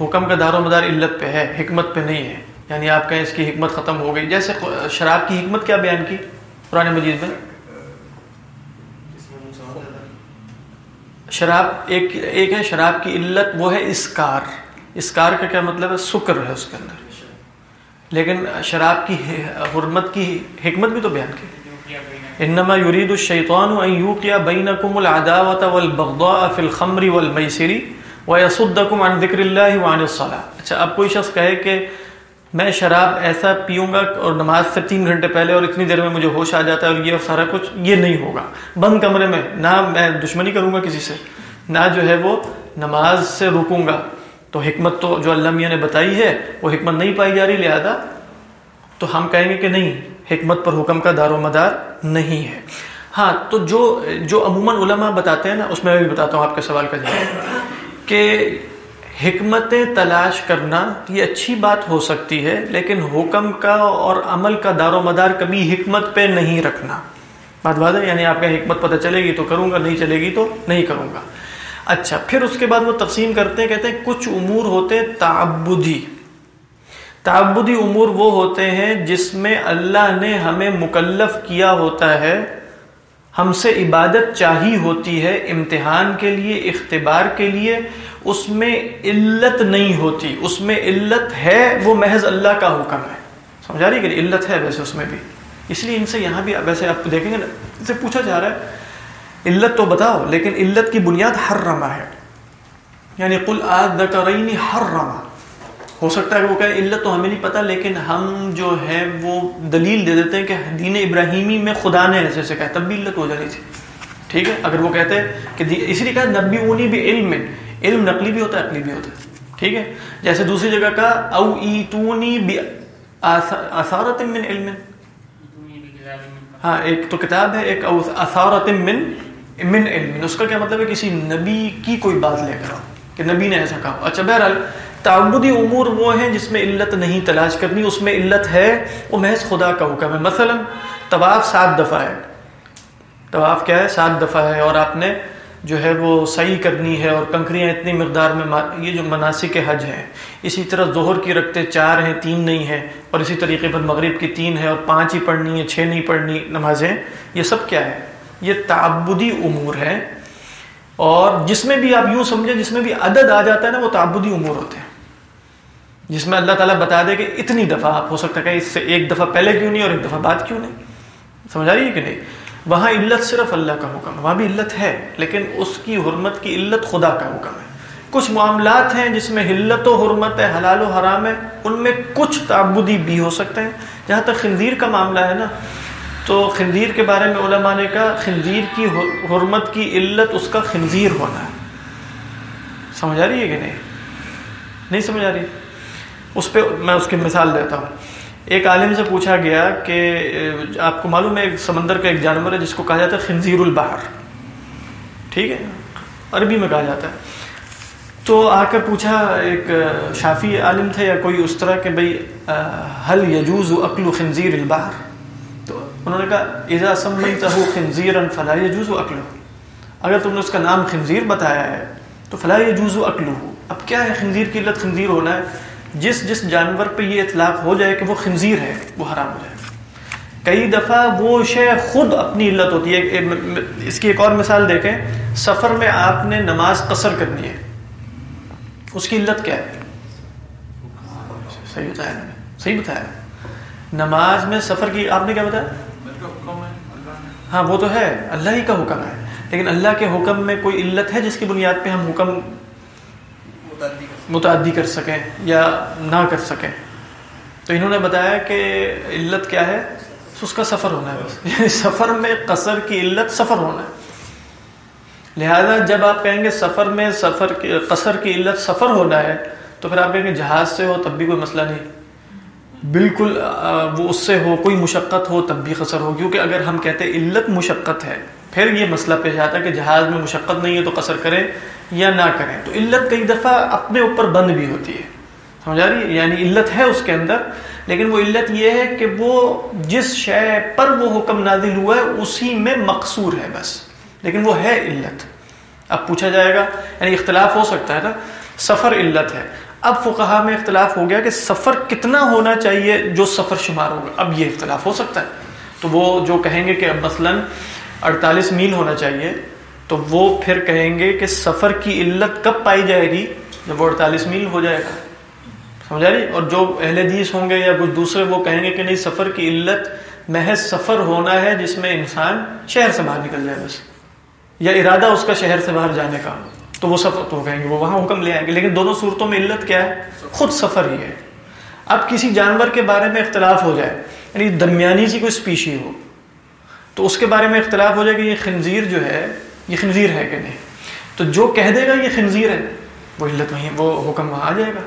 حکم کا دار و مدار علت پہ ہے، حکمت پہ نہیں ہے۔ یعنی آپ کہیں اس کی حکمت ختم ہو گئی۔ جیسے شراب کی حکمت کیا بیان کی پرانے مجید میں؟ شراب ایک ایک ہے شراب کی علت، وہ ہے اسکار۔ اسکار کا کیا مطلب ہے؟ سکر ہے اس کے اندر۔ لیکن شراب کی حرمت کی حکمت بھی تو بیان کی۔ انما یرید الشیطان ان یوقع بینکم العداوۃ والبغضاء فی الخمر والمیسر۔ ویصدکم عن ذکر اللہ وعن الصلاۃ اچھا اب کوئی شخص کہے کہ میں شراب ایسا پیوں گا اور نماز سے تین گھنٹے پہلے اور اتنی دیر میں مجھے ہوش آ جاتا ہے اور یہ سارا کچھ یہ نہیں ہوگا۔ بند کمرے میں، نہ میں دشمنی کروں گا کسی سے، نہ جو ہے وہ نماز سے رکوں گا۔ تو حکمت تو جو اللہ میاں نے بتائی ہے، وہ حکمت نہیں پائی جا رہی، لہذا تو ہم کہیں گے کہ نہیں، حکمت پر حکم کا دار و مدار نہیں ہے۔ ہاں تو جو جو عموماً علماء بتاتے ہیں نا، اس میں بھی بتاتا ہوں آپ کے سوال کا جواب۔ کہ حکمتیں تلاش کرنا یہ اچھی بات ہو سکتی ہے، لیکن حکم کا اور عمل کا دار و مدار کبھی حکمت پہ نہیں رکھنا۔ بات بات ہے؟ یعنی آپ کا حکمت پتہ چلے گی تو کروں گا، نہیں چلے گی تو نہیں کروں گا۔ اچھا پھر اس کے بعد وہ تقسیم کرتے ہیں، کہتے ہیں کچھ امور ہوتے تعبدی۔ تعبدی امور وہ ہوتے ہیں جس میں اللہ نے ہمیں مکلف کیا ہوتا ہے۔ ہم سے عبادت چاہی ہوتی ہے امتحان کے لیے، اختبار کے لیے، اس میں علت نہیں ہوتی۔ اس میں علت ہے، وہ محض اللہ کا حکم ہے۔ سمجھا رہی کہ علت ہے ویسے اس میں بھی۔ اس لیے ان سے یہاں بھی ویسے آپ دیکھیں گے نا، ان سے پوچھا جا رہا ہے، علت تو بتاؤ، لیکن علت کی بنیاد ہر رما ہے۔ یعنی کل آد ہر رما ہو سکتا ہے وہ کہ علت تو ہمیں نہیں پتا، لیکن ہم جو ہے وہ دلیل دے دیتے ہیں کہ دین ابراہیمی میں خدا نے ایسے سے کہا، تب بھی علت ہو جانی تھی۔ ٹھیک ہے؟ اگر وہ کہتے ہیں کہ اسی لیے کہا، نبی اونی بھی علم میں، علم نقلی بھی ہوتا ہے، عقلی بھی ہوتا ہے۔ ٹھیک ہے؟ جیسے دوسری جگہ کا او ای تونی بھی اثارت من علم. ہاں ایک تو کتاب ہے، ایک اثارت من من علم۔ اس کا کیا مطلب ہے؟ کسی نبی کی کوئی بات لے کر آؤ، کہ نبی نے ایسا کہا۔ اچھا بہرحال تعبدی امور وہ ہیں جس میں علت نہیں تلاش کرنی، اس میں علت ہے، وہ محض خدا کا حکم ہے۔ مثلا طواف سات دفعہ ہے۔ طواف کیا ہے؟ سات دفعہ ہے اور آپ نے جو ہے وہ صحیح کرنی ہے اور کنکریاں اتنی مقدار میں یہ جو مناسب حج ہیں، اسی طرح ظہر کی رکھتے چار ہیں، تین نہیں ہیں اور اسی طریقے پر مغرب کی تین ہے اور پانچ ہی پڑھنی ہے چھ نہیں پڑھنی نمازیں۔ یہ سب کیا ہے؟ یہ تعبدی امور ہے اور جس میں بھی آپ یوں سمجھیں، جس میں بھی عدد آ جاتا ہے نا، وہ تعبدی امور ہوتے ہیں۔ جس میں اللہ تعالیٰ بتا دے کہ اتنی دفعہ آپ ہو سکتا ہے کہ اس سے ایک دفعہ پہلے کیوں نہیں اور ایک دفعہ بعد کیوں نہیں؟ سمجھ آ رہی ہے کہ نہیں؟ وہاں علت صرف اللہ کا حکم ہے، وہاں بھی علت ہے، لیکن اس کی حرمت کی علت خدا کا حکم ہے۔ کچھ معاملات ہیں جس میں حلت و حرمت ہے، حلال و حرام ہے، ان میں کچھ تعبدی بھی ہو سکتے ہیں۔ جہاں تک خنزیر کا معاملہ ہے نا، تو خنزیر کے بارے میں علماء نے کہا، خنزیر کی حرمت کی علت اس کا خنزیر ہونا ہے۔ سمجھ آ رہی ہے کہ نہیں؟ نہیں سمجھ آ رہی؟ اس پہ میں اس کی مثال دیتا ہوں۔ ایک عالم سے پوچھا گیا کہ آپ کو معلوم ہے سمندر کا ایک جانور ہے جس کو کہا جاتا ہے خنزیر البحر۔ ٹھیک ہے؟ عربی میں کہا جاتا ہے۔ تو آ کر پوچھا ایک شافی عالم تھے یا کوئی اس طرح کہ بھائی حل یجوز اکل خنزیر البحر؟ تو انہوں نے کہا ایزا سمت خنزیر فلاح یجوز و اکلو اگر تم نے اس کا نام خنزیر بتایا ہے، تو فلاح یجوز و اکلو اب کیا ہے خنزیر کی علت؟ خنزیر ہونا ہے۔ جس جس جانور پہ یہ اطلاق ہو جائے کہ وہ خنزیر ہے، وہ حرام ہو جائے۔ کئی دفعہ وہ شے خود اپنی علت ہوتی ہے۔ اس کی ایک اور مثال دیکھیں۔ سفر میں آپ نے نماز قصر کرنی ہے۔ اس کی علت کیا ہے؟ صحیح بتایا صحیح بتایا نماز میں سفر کی آپ نے کیا بتایا؟ ہاں وہ تو ہے۔ اللہ ہی کا حکم ہے۔ لیکن اللہ کے حکم میں کوئی علت ہے جس کی بنیاد پہ ہم حکم متعدی کر سکیں یا نہ کر سکیں۔ تو انہوں نے بتایا کہ علت کیا ہے؟ اس کا سفر ہونا ہے بس۔ یعنی سفر میں قصر کی علت سفر ہونا ہے۔ لہذا جب آپ کہیں گے سفر میں سفر کی قصر کی علت سفر ہونا ہے، تو پھر آپ کہیں گے جہاز سے ہو تب بھی کوئی مسئلہ نہیں۔ بالکل وہ اس سے ہو، کوئی مشقت ہو تب بھی قصر ہو، کیونکہ اگر ہم کہتے علت مشقت ہے پھر یہ مسئلہ پیش آتا ہے کہ جہاز میں مشقت نہیں ہے تو قصر کریں یا نہ کریں۔ تو علت کئی دفعہ اپنے اوپر بند بھی ہوتی ہے۔ سمجھا رہی یعنی علت ہے اس کے اندر، لیکن وہ علت یہ ہے کہ وہ جس شے پر وہ حکم نازل ہوا ہے، اسی میں مقصور ہے بس۔ لیکن وہ ہے علت۔ اب پوچھا جائے گا یعنی اختلاف ہو سکتا ہے نا؟ سفر علت ہے۔ اب فقہا میں اختلاف ہو گیا کہ سفر کتنا ہونا چاہیے جو سفر شمار ہوگا۔ اب یہ اختلاف ہو سکتا ہے۔ تو وہ جو کہیں گے کہ اب مثلاً اڑتالیس میل ہونا چاہیے، تو وہ پھر کہیں گے کہ سفر کی علت کب پائی جائے گی؟ جب وہ اڑتالیس میل ہو جائے گا۔ سمجھا رہی اور جو اہل حدیث ہوں گے یا کچھ دوسرے، وہ کہیں گے کہ نہیں، سفر کی علت محض سفر ہونا ہے جس میں انسان شہر سے باہر نکل جائے بس، یا ارادہ اس کا شہر سے باہر جانے کا۔ تو وہ سفر، تو کہیں گے، وہ وہاں حکم لے آئیں گے۔ لیکن دونوں صورتوں میں علت کیا ہے؟ خود سفر ہی ہے۔ اب کسی جانور کے بارے میں اختلاف ہو جائے یعنی درمیانی سی کوئی اسپیشی ہو تو اس کے بارے میں اختلاف ہو جائے کہ یہ خنزیر جو ہے، یہ خنزیر ہے کہ نہیں؟ تو جو کہہ دے گا یہ خنزیر ہے، وہ علت وہیں وہ حکم وہاں آ جائے گا۔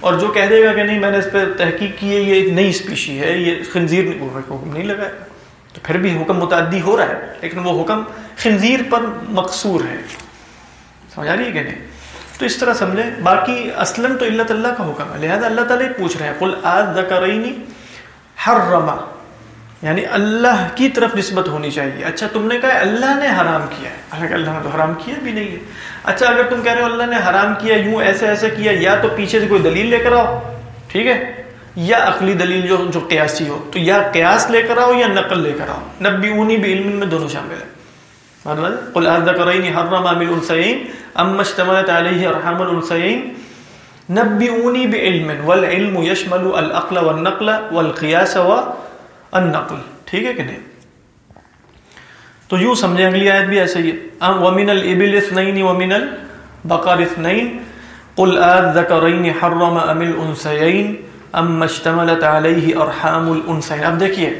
اور جو کہہ دے گا کہ نہیں، میں نے اس پہ تحقیق کی ہے، یہ ایک نئی اسپیشی ہے، یہ خنزیر وہ حکم نہیں لگائے گا۔ تو پھر بھی حکم متعدی ہو رہا ہے، لیکن وہ حکم خنزیر پر مقصور ہے۔ سمجھا رہی ہے کہ نہیں؟ تو اس طرح سمجھیں، باقی اصلاً تو اللہ اللہ کا حکم ہے، لہٰذا اللہ تعالیٰ پوچھ رہے ہیں، قل آج ذکرینی حرما یعنی اللہ کی طرف نسبت ہونی چاہیے۔ اچھا تم نے کہا اللہ نے حرام کیا ہے۔ حالانکہ اللہ نے تو حرام کیا بھی نہیں ہے۔ اچھا اگر تم کہہ رہے ہو اللہ نے حرام کیا، یوں ایسے ایسے کیا، یا تو پیچھے سے کوئی دلیل لے کر آؤ، ٹھیک ہے؟ یا عقلی دلیل جو جو قیاسی ہو، تو یا قیاس لے کر آؤ یا نقل لے کر آؤ۔ نبی اونی بھی علم میں دونوں شامل ہے مطلب، قل ذکرین حرم عامل اشتملت ارحام بعلم والعلم یشمل العقل والنقل والقیاس والنقل ٹھیک ہے کہ نہیں؟ تو یوں سمجھیں، اگلی آیت بھی ایسے ہی ہے۔ ومن الابل اثنین ومن البقر اثنین، قل اذکرین حرم ام الانسین ام اشتملت علیہ ارحام الانسین اب دیکھیے،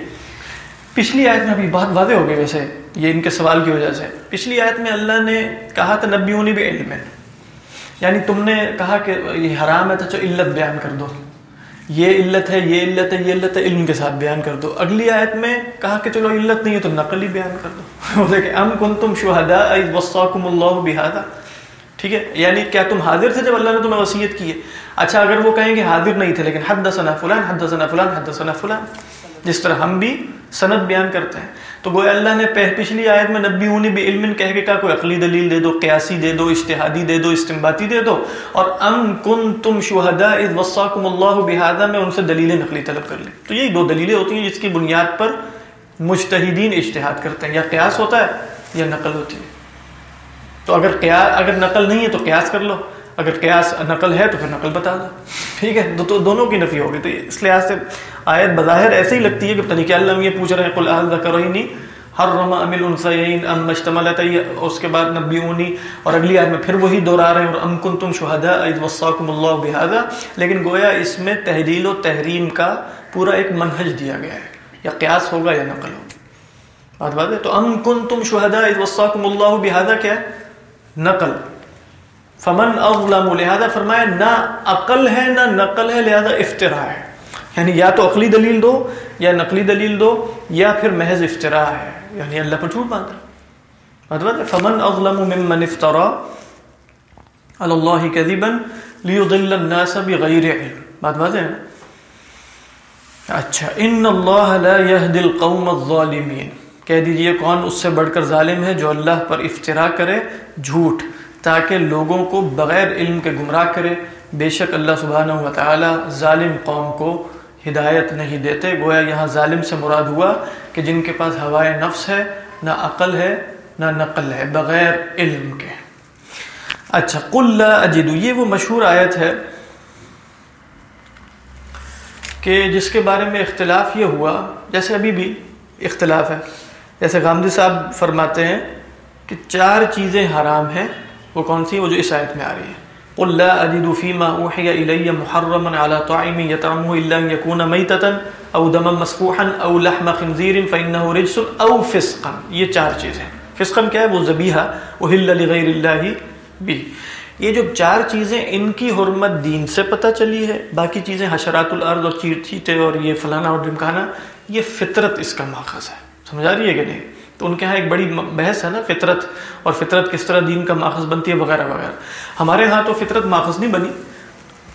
پچھلی آیت میں ابھی بہت واضح ہو گئے ویسے، یہ ان کے سوال کی وجہ سے۔ پچھلی آیت میں اللہ نے کہا تھا نبیونی بھی علم یعنی تم نے کہا کہ یہ حرام ہے تو علت بیان کر دو۔ یہ علت ہے، یہ علت ہے، یہ علت ہے، علم کے ساتھ بیان کر دو۔ اگلی آیت میں کہا کہ چلو علت نہیں ہے تو نقلی بیان کر دو۔ <laughs> دیکھیں، ام کن تم شہدا وساکم اللہ بہادا ٹھیک ہے؟ یعنی کیا تم حاضر تھے جب اللہ نے تمہیں وصیت کی ہے؟ اچھا اگر وہ کہیں کہ حاضر نہیں تھے، لیکن حد ثنا فلان حد ثنا فلان حد ثنا فلان۔ جس طرح ہم بھی سند بیان کرتے ہیں۔ تو گویا اللہ نے پچھلی آیت میں نبی اونی بھی علم کہہ کے کہا، کوئی عقلی دلیل دے دو، قیاسی دے دو، اشتہادی دے دو استمباتی دے دو۔ اور ام کن تم شہدا اذ وصاکم اللہ بہذا، میں ان سے دلیلیں نقلی طلب کر لیں۔ تو یہی دو دلیلیں ہوتی ہیں جس کی بنیاد پر مجتہدین اشتہاد کرتے ہیں، یا قیاس ہوتا ہے یا نقل ہوتی ہے۔ تو اگر قیاس اگر نقل نہیں ہے تو قیاس کر لو، اگر قیاس نقل ہے تو پھر نقل بتا دو۔ ٹھیک ہے تو دونوں کی نفی ہوگی تو اس لحاظ سے آیت بظاہر ایسے ہی لگتی ہے کہ پتہ نہیں کیا اللہ یہ پوچھ رہے ہیں، قل اہل ذکرینی ہر رما امل انسین ام مشتملت اس کے بعد نبیونی، اور اگلی آیت میں پھر وہی دہرا رہے ہیں، اور ام کنتم شہداء اذ وصاکم اللہ بہذا لیکن گویا اس میں تحلیل و تحریم کا پورا ایک منہج دیا گیا ہے، یا قیاس ہوگا یا نقل ہوگا۔ بات بات ہے، تو ام کنتم شہداء اذ وصاکم اللہ بہذا کیا ہے؟ نقل۔ فمن اظلم، لہذا فرمایا، نہ عقل ہے، نہ نقل ہے، لہذا افطرا ہے۔ یعنی یا تو عقلی دلیل دو یا نقلی دلیل دو یا پھر محض افطرا ہے یعنی اللہ پر جھوٹ باندھ مطلب فمن اظلم ممن افترا علی اللہ کذبا لیضل الناس بغیر علم۔ بات واضح ہے اچھا ان اللہ لا يهدي القوم الظالمین کہہ دیجیے، کون اس سے بڑھ کر ظالم ہے جو اللہ پر افطرا کرے؟ جھوٹ، تاکہ لوگوں کو بغیر علم کے گمراہ کرے۔ بے شک اللہ سبحانہ و تعالی ظالم قوم کو ہدایت نہیں دیتے، گویا یہاں ظالم سے مراد ہوا کہ جن کے پاس ہوائے نفس ہے، نہ عقل ہے، نہ نقل ہے، بغیر علم کے۔ اچھا قل لا اجدو، یہ وہ مشہور آیت ہے کہ جس کے بارے میں اختلاف یہ ہوا، جیسے ابھی بھی اختلاف ہے۔ جیسے غامدی صاحب فرماتے ہیں کہ چار چیزیں حرام ہیں، وہ کون سی؟ وہ جو اس آیت میں آ رہی ہے۔ قل لا اجد فيما اوحي الي محرما على طاعم يطعمه الا ان يكون ميتة او دما مسفوحا او لحم خنزير فانه رجس او فسقا۔ یہ چار چیزیں فسقا کیا ہے؟ وہ ذبیحہ۔ احل لغیر اللہ بھی یہ جو چار چیزیں ان کی حرمت دین سے پتہ چلی ہے، باقی چیزیں حشرات الارض اور چیر چیتے اور یہ فلانا اور ڈمکانا یہ فطرت اس کا ماخذ ہے۔ سمجھا رہی ہے کہ نہیں؟ تو ان کے ہاں ایک بڑی بحث ہے نا فطرت اور فطرت کس طرح دین کا ماخذ بنتی ہے وغیرہ وغیرہ۔ ہمارے ہاں تو فطرت ماخذ نہیں بنی،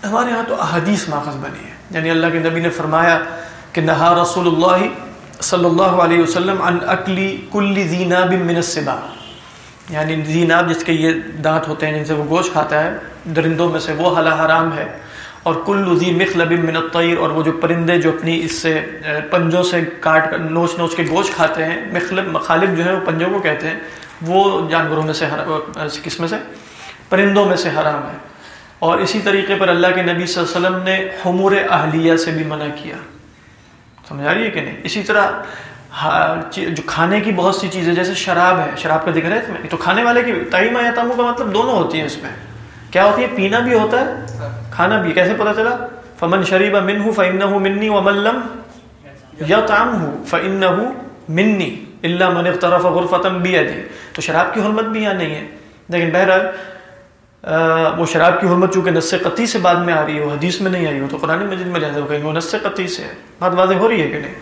ہمارے ہاں تو احادیث ماخذ بنی ہے یعنی اللہ کے نبی نے فرمایا کہ نہا رسول اللہ صلی اللہ علیہ وسلم عن اکلی کل زیناب من السبا یعنی زیناب جس کے یہ دانت ہوتے ہیں، جن سے وہ گوشت کھاتا ہے، درندوں میں سے وہ حلا حرام ہے۔ اور کل ذی مخلب من الطیر، اور وہ جو پرندے جو اپنی اس سے پنجوں سے کاٹ کر نوچ نوچ کے گوشت کھاتے ہیں، مخلب مخالب جو ہے وہ پنجوں کو کہتے ہیں، وہ جانوروں میں سے کس میں سے، پرندوں میں سے حرام ہے۔ اور اسی طریقے پر اللہ کے نبی صلی اللہ علیہ وسلم نے حمور اہلیہ سے بھی منع کیا۔ سمجھا رہی ہے کہ نہیں؟ اسی طرح جو کھانے کی بہت سی چیزیں، جیسے شراب ہے، شراب کا ذکر ہے اس میں، تو کھانے والے کی تعیم یا تاموں کا مطلب دونوں ہوتی ہیں اس میں۔ کیا ہوتی ہے؟ پینا بھی ہوتا ہے کھانا بھی کیسے پتا چلا؟ فمن شریب من ہوں فن منی و ملم یا تام ہوں فن منی اللہ من طرف غرفتم بھی دی تو شراب کی حرمت بھی یہاں نہیں ہے۔ لیکن بہرحال وہ شراب کی حرمت چونکہ نس قطعی سے بعد میں آ رہی ہے، وہ حدیث میں نہیں آئی ہو، تو قرآن مجید میں لہٰذا کہیں وہ نس قطعی سے ہے۔ بات واضح ہو رہی ہے کہ نہیں؟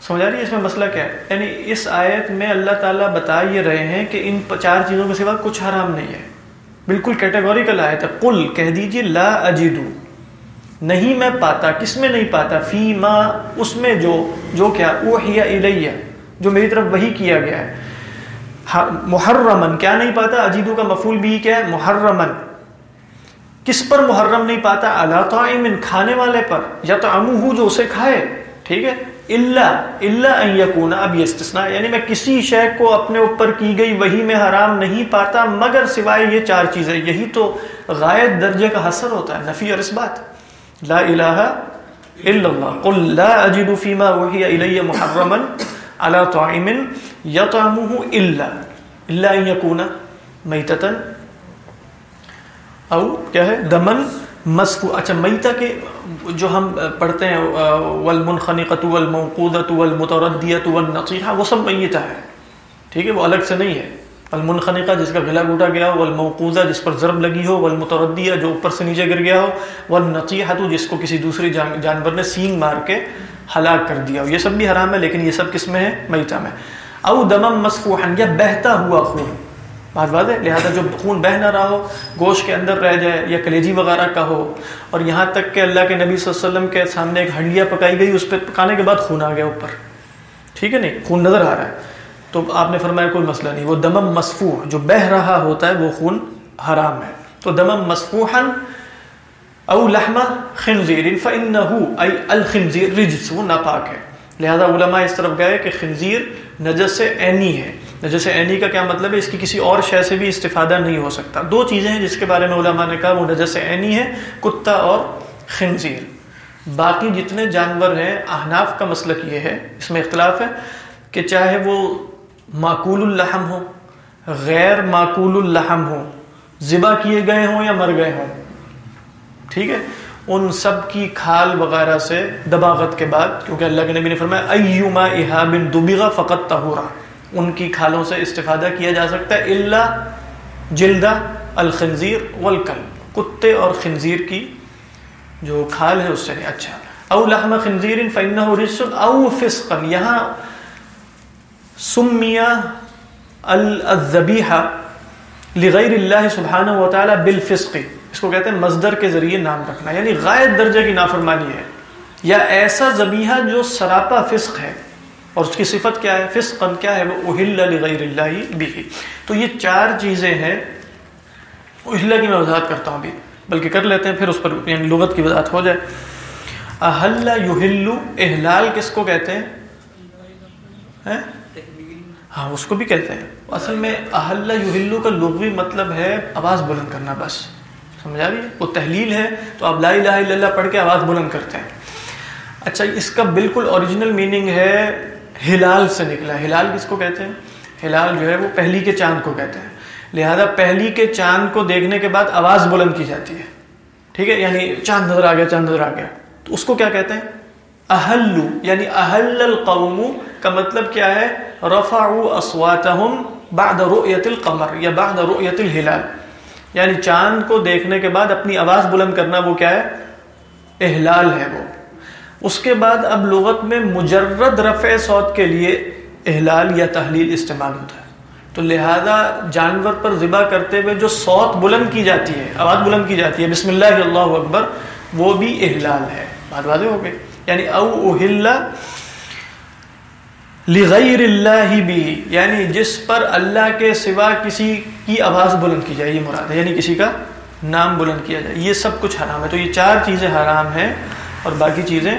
سمجھا رہی ہے اس میں مسئلہ کیا ہے؟ یعنی اس آیت میں اللہ تعالیٰ بتا یہ رہے ہیں کہ ان چار چیزوں کے سوا کچھ حرام نہیں ہے۔ بالکل کیٹیگوریکل آیت ہے۔ قل، کہہ دیجیے، لا اجدو۔ نہیں میں پاتا، کس میں نہیں پاتا؟ فی ما، اس میں جو جو کیا؟ اوحی الیہ، جو میری طرف وہی کیا گیا ہے۔ محرمن کیا نہیں پاتا؟ اجیدو کا مفعول بھی کیا ہے؟ محرمن کس پر محرم نہیں پاتا؟ اللہ طائم کھانے والے پر۔ یا تو امو جو اسے کھائے۔ ٹھیک ہے؟ اللہ اللہ یقون اب یہ استثناء یعنی میں کسی شے کو اپنے اوپر کی گئی وہی میں حرام نہیں پاتا، مگر سوائے یہ چار چیزیں، یہی تو غائب درجے کا حسر ہوتا ہے، نفی اور اس بات. لا الہ الا اللہ. قل لا اجد فيما وحي الي محرما على طاعم يطعمه الا الا ان يكون میتتا. او کیا ہے؟ دمن مسفو اچھا میتہ کے جو ہم پڑھتے ہیں والمنخنقۃ والموقوذۃ والمتردیۃ والنطیحہ وہ سب میتہ ہے ٹھیک ہے، وہ الگ سے نہیں ہے۔ المنخنقہ جس کا گلا گھوٹا گیا ہو والموقوذہ جس پر ضرب لگی ہو والمتردیہ جو اوپر سے نیچے گر گیا ہو والنطیحہ جس کو کسی دوسری جانور نے سینگ مار کے ہلاک کر دیا ہو۔ یہ سب بھی حرام ہے، لیکن یہ سب کس میں ہے؟ میتہ میں۔ او دمم مسفوحا، یا بہتا ہوا خون۔ بات بات ہے؟ لہٰذا جو خون بہ نہ رہا ہو، گوشت کے اندر رہ جائے یا کلیجی وغیرہ کا ہو، اور یہاں تک کہ اللہ کے نبی صلی اللہ علیہ وسلم کے سامنے ایک ہنڈیا پکائی گئی، اس پہ پکانے کے بعد خون آ گیا اوپر۔ ٹھیک ہے نہیں؟ خون نظر آ رہا ہے۔ تو آپ نے فرمایا کوئی مسئلہ نہیں۔ وہ دمم مسفو جو بہ رہا ہوتا ہے، وہ خون حرام ہے۔ تو دمم مسفوحا او لحم خنزیر ای الخنزیر، رجس، وہ ناپاک ہے۔ لہذا علماء اس طرف گئے کہ خنزیر نجس عینی ہے۔ نجس عینی کا کیا مطلب ہے؟ اس کی کسی اور شے سے بھی استفادہ نہیں ہو سکتا۔ دو چیزیں ہیں جس کے بارے میں علماء نے کہا، وہ نجس عینی ہے، کتا اور خنزیر۔ باقی جتنے جانور ہیں، احناف کا مسلک یہ ہے، اس میں اختلاف ہے کہ چاہے وہ معقول اللحم ہو غیر معقول اللحم ہو ذبح کیے گئے ہوں یا مر گئے ہوں۔ ٹھیک ہے؟ ان سب کی کھال وغیرہ سے دباغت کے بعد، کیونکہ اللہ کے نبی نے فرمایا ایما احاب دبیغا فقط تہورا ان کی کھالوں سے استفادہ کیا جا سکتا ہے اللہ جلدہ الخنزیر والکل کتے اور خنزیر کی جو کھال ہے اس سے نہیں اچھا۔ او لحم خنزیر فإنه رجس او فسقا یہاں سمیہ الذبیحہ لغیر اللہ سبحانہ و تعالی بالفسق، اس کو کہتے ہیں مصدر کے ذریعے نام رکھنا یعنی غائب درجے کی نافرمانی ہے۔ یا ایسا ذبیحہ جو سراپا فسق ہے۔ اور اس کی صفت کیا ہے؟ فسق کیا ہے؟ وہ اہل لغیر اللہ بھی تو یہ چار چیزیں ہیں اہل کی میں وضاحت کرتا ہوں ابھی، بلکہ کر لیتے ہیں، پھر اس پر یعنی لغت کی وضاحت ہو جائے۔ اہل یحل احلال کس کو کہتے ہیں؟ ہاں اس کو بھی کہتے ہیں۔ اصل میں اہل یحلو کا لغوی مطلب ہے آواز بلند کرنا بس۔ سمجھا بھی وہ تحلیل ہے، تو آپ لا الہ الا اللہ پڑھ کے آواز بلند کرتے ہیں۔ اچھا اس کا بالکل اوریجنل میننگ ہے ہلال سے نکلا ہلال کس کو کہتے ہیں؟ ہلال جو ہے وہ پہلی کے چاند کو کہتے ہیں۔ لہذا پہلی کے چاند کو دیکھنے کے بعد آواز بلند کی جاتی ہے۔ ٹھیک ہے؟ یعنی چاند نظر آ گیا، چاند نظر آ گیا۔ تو اس کو کیا کہتے ہیں؟ اہلو یعنی اہل القوم کا مطلب کیا ہے؟ رفعوا اصواتهم بعد رؤیت القمر یا بعد رؤیت الہلال۔ یعنی چاند کو دیکھنے کے بعد اپنی آواز بلند کرنا وہ کیا ہے؟ احلال ہے وہ۔ اس کے بعد اب لغت میں مجرد رفع صوت کے لیے احلال یا تحلیل استعمال ہوتا ہے۔ تو لہذا جانور پر ذبح کرتے ہوئے جو صوت بلند کی جاتی ہے، آواز بلند کی جاتی ہے، بسم اللہ اللہ اکبر، وہ بھی احلال ہے۔ بات واضح ہو گئی؟ یعنی او اہل لغیر اللہ بھی یعنی جس پر اللہ کے سوا کسی کی آواز بلند کی جائے، یہ مراد ہے یعنی کسی کا نام بلند کیا جائے۔ یہ سب کچھ حرام ہے۔ تو یہ چار چیزیں حرام ہیں۔ اور باقی چیزیں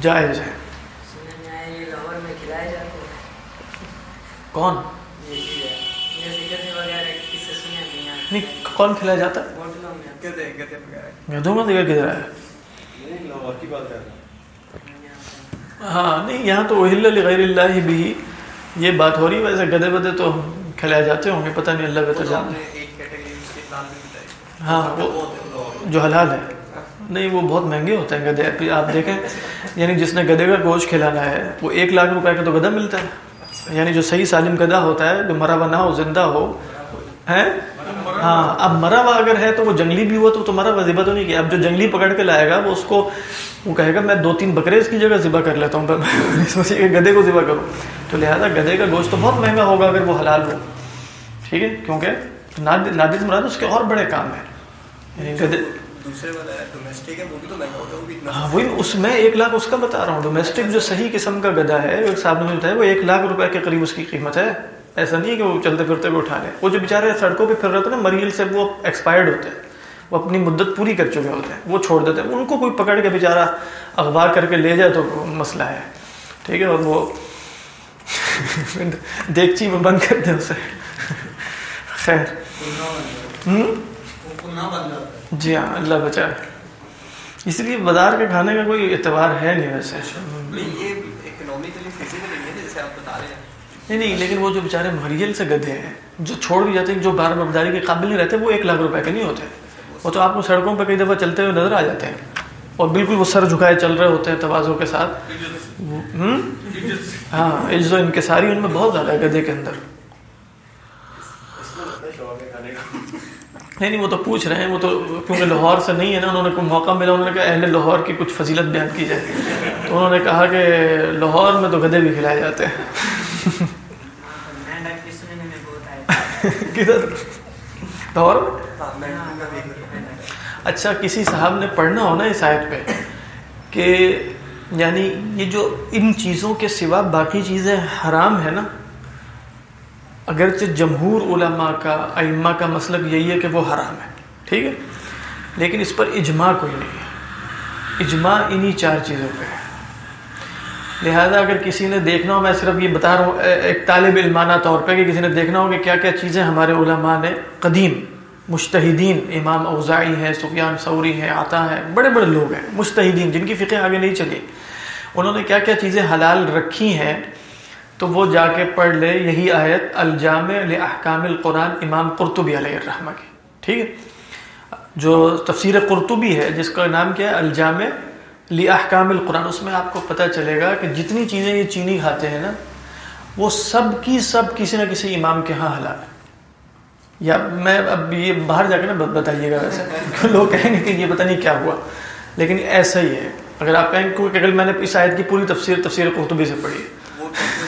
جائز ہیں۔ کون؟ نہیں، کون کھلایا جاتا؟ گدوں کا دیکھا کدھر ہے؟ ہاں نہیں، یہاں تو اہل غیر اللہ بھی یہ بات ہو رہی ہے۔ ویسے گدے بدے تو کھلائے جاتے ہوں گے، پتہ نہیں اللہ بہتر جانتے ہاں وہ جو حلال ہے۔ نہیں، وہ بہت مہنگے ہوتے ہیں گدے۔ آپ دیکھیں یعنی جس نے گدے کا گوشت کھلانا ہے، وہ ایک لاکھ روپے کا تو گدا ملتا ہے۔ یعنی جو صحیح سالم گدا ہوتا ہے، جو مرا ہوا نہ ہو، زندہ ہو ہے ہاں اب مرا ہوا اگر ہے تو وہ جنگلی بھی ہوا تو تو مرا ہوا، ذبح تو نہیں کیا۔ اب جو جنگلی پکڑ کے لائے گا، وہ اس کو، وہ کہے گا، میں دو تین بکرے اس کی جگہ ذبح کر لیتا ہوں <laughs> اس میں سے گدے کو ذبح کروں۔ تو لہٰذا گدے کا گوشت تو بہت مہنگا ہوگا اگر وہ حلال ہو۔ ٹھیک ہے؟ کیونکہ نادر مراد اس کے اور بڑے کام ہیں۔ یعنی گدے دوسرے والا ہے ڈومیسٹک ہے وہ بھی تو مہنگا ہوتا ہے وہ بھی اتنا ہاں وہی اس میں ایک لاکھ اس کا بتا رہا ہوں۔ ڈومیسٹک جو صحیح قسم کا گدا ہے صاحب نے بتایا وہ ایک لاکھ روپے کے قریب اس کی قیمت ہے۔ ایسا نہیں کہ وہ چلتے پھرتے وہ اٹھا لیں وہ جو بیچارے سڑکوں پہ پھر رہے تھے نا مریل سے وہ ایکسپائرڈ ہوتے ہیں۔ وہ اپنی مدت پوری کر چکے ہوتے ہیں وہ چھوڑ دیتے ہیں۔ ان کو کوئی پکڑ کے بیچارہ اغوا کر کے لے جائے تو مسئلہ ہے۔ ٹھیک ہے اور وہ <laughs> دیکچی میں بند کر دیں اسے۔ <laughs> خیر۔ جی ہاں اللہ بچائے اس لیے بازار کے کھانے کا کوئی اعتبار ہے نہیں ویسے۔ نہیں نہیں لیکن وہ جو بیچارے مریل سے گدھے ہیں جو چھوڑ بھی جاتے ہیں جو بار برداری کے قابل نہیں رہتے وہ ایک لاکھ روپے کے نہیں ہوتے۔ وہ تو آپ کو سڑکوں پہ کئی دفعہ چلتے ہوئے نظر آ جاتے ہیں۔ اور بالکل وہ سر جھکائے چل رہے ہوتے ہیں توازوں کے ساتھ۔ ہاں عز و انکساری ان میں بہت زیادہ ہے گدھے کے اندر۔ نہیں نہیں، وہ تو پوچھ رہے ہیں، وہ تو کیونکہ لاہور سے نہیں ہے نا، انہوں نے کوئی موقع ملا، انہوں نے کہا اہل لاہور کی کچھ فضیلت بیان کی جائے۔ تو انہوں نے کہا کہ لاہور میں تو گدھے بھی کھلائے جاتے ہیں۔ کدھر؟ لاہور اچھا کسی صاحب نے پڑھنا ہونا اس آیت پہ کہ یعنی یہ جو ان چیزوں کے سوا باقی چیزیں حرام ہے نا اگرچہ جمہور علماء کا ائمہ کا مسلک یہی ہے کہ وہ حرام ہے، ٹھیک ہے؟ لیکن اس پر اجماع کوئی نہیں ہے۔ اجماع انہی چار چیزوں پہ ہے۔ لہذا اگر کسی نے دیکھنا ہو، میں صرف یہ بتا رہا ہوں ایک طالب علمانہ طور پہ کہ کسی نے دیکھنا ہو کہ کیا کیا چیزیں ہمارے علماء نے قدیم مشتحدین امام اوزائی ہیں، سفیان سوری ہیں، عطا ہیں، بڑے بڑے لوگ ہیں مشتحدین جن کی فقہ آگے نہیں چلی۔ انہوں نے کیا کیا چیزیں حلال رکھی ہیں تو وہ جا کے پڑھ لے، یہی آیت، الجامع لاحکام القرآن، امام قرطبی علیہ الرحمہ کی۔ ٹھیک ہے؟ جو تفسیر قرطبی ہے، جس کا نام کیا ہے، الجامع لاحکام القرآن، اس میں آپ کو پتہ چلے گا کہ جتنی چیزیں یہ چینی کھاتے ہیں نا، وہ سب کی سب کسی نہ کسی امام کے ہاں حلال ہے یا میں اب یہ باہر جا کے نا بتائیے گا ویسے۔ <laughs> لوگ کہیں گے کہ یہ پتہ نہیں کیا ہوا۔ لیکن ایسا ہی ہے۔ اگر آپ کہیں کہ اگر میں نے اس آیت کی پوری تفسیر تفسیر قرطبی سے پڑھی ہے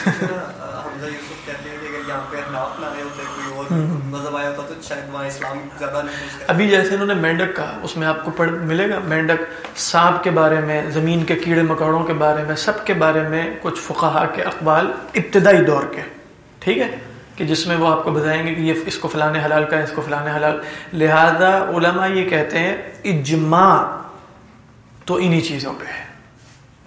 حمزہ یوسف کہتے ہیں کہ اگر یہاں پہ احناف نہ آئے ہوتے کوئی اور مذہب آیا ہوتا تو شاید وہاں اسلام زیادہ نہیں ابھی جیسے انہوں نے مینڈک کہا اس میں آپ کو پڑھ ملے گا۔ مینڈک سانپ کے بارے میں زمین کے کیڑے مکوڑوں کے بارے میں سب کے بارے میں کچھ فقہا کے اقبال ابتدائی دور کے۔ ٹھیک ہے؟ کہ جس میں وہ آپ کو بتائیں گے کہ یہ اس کو فلاں حلال کا ہے اس کو فلاں حلال۔ لہذا علماء یہ کہتے ہیں اجماع تو انہی چیزوں پہ ہے۔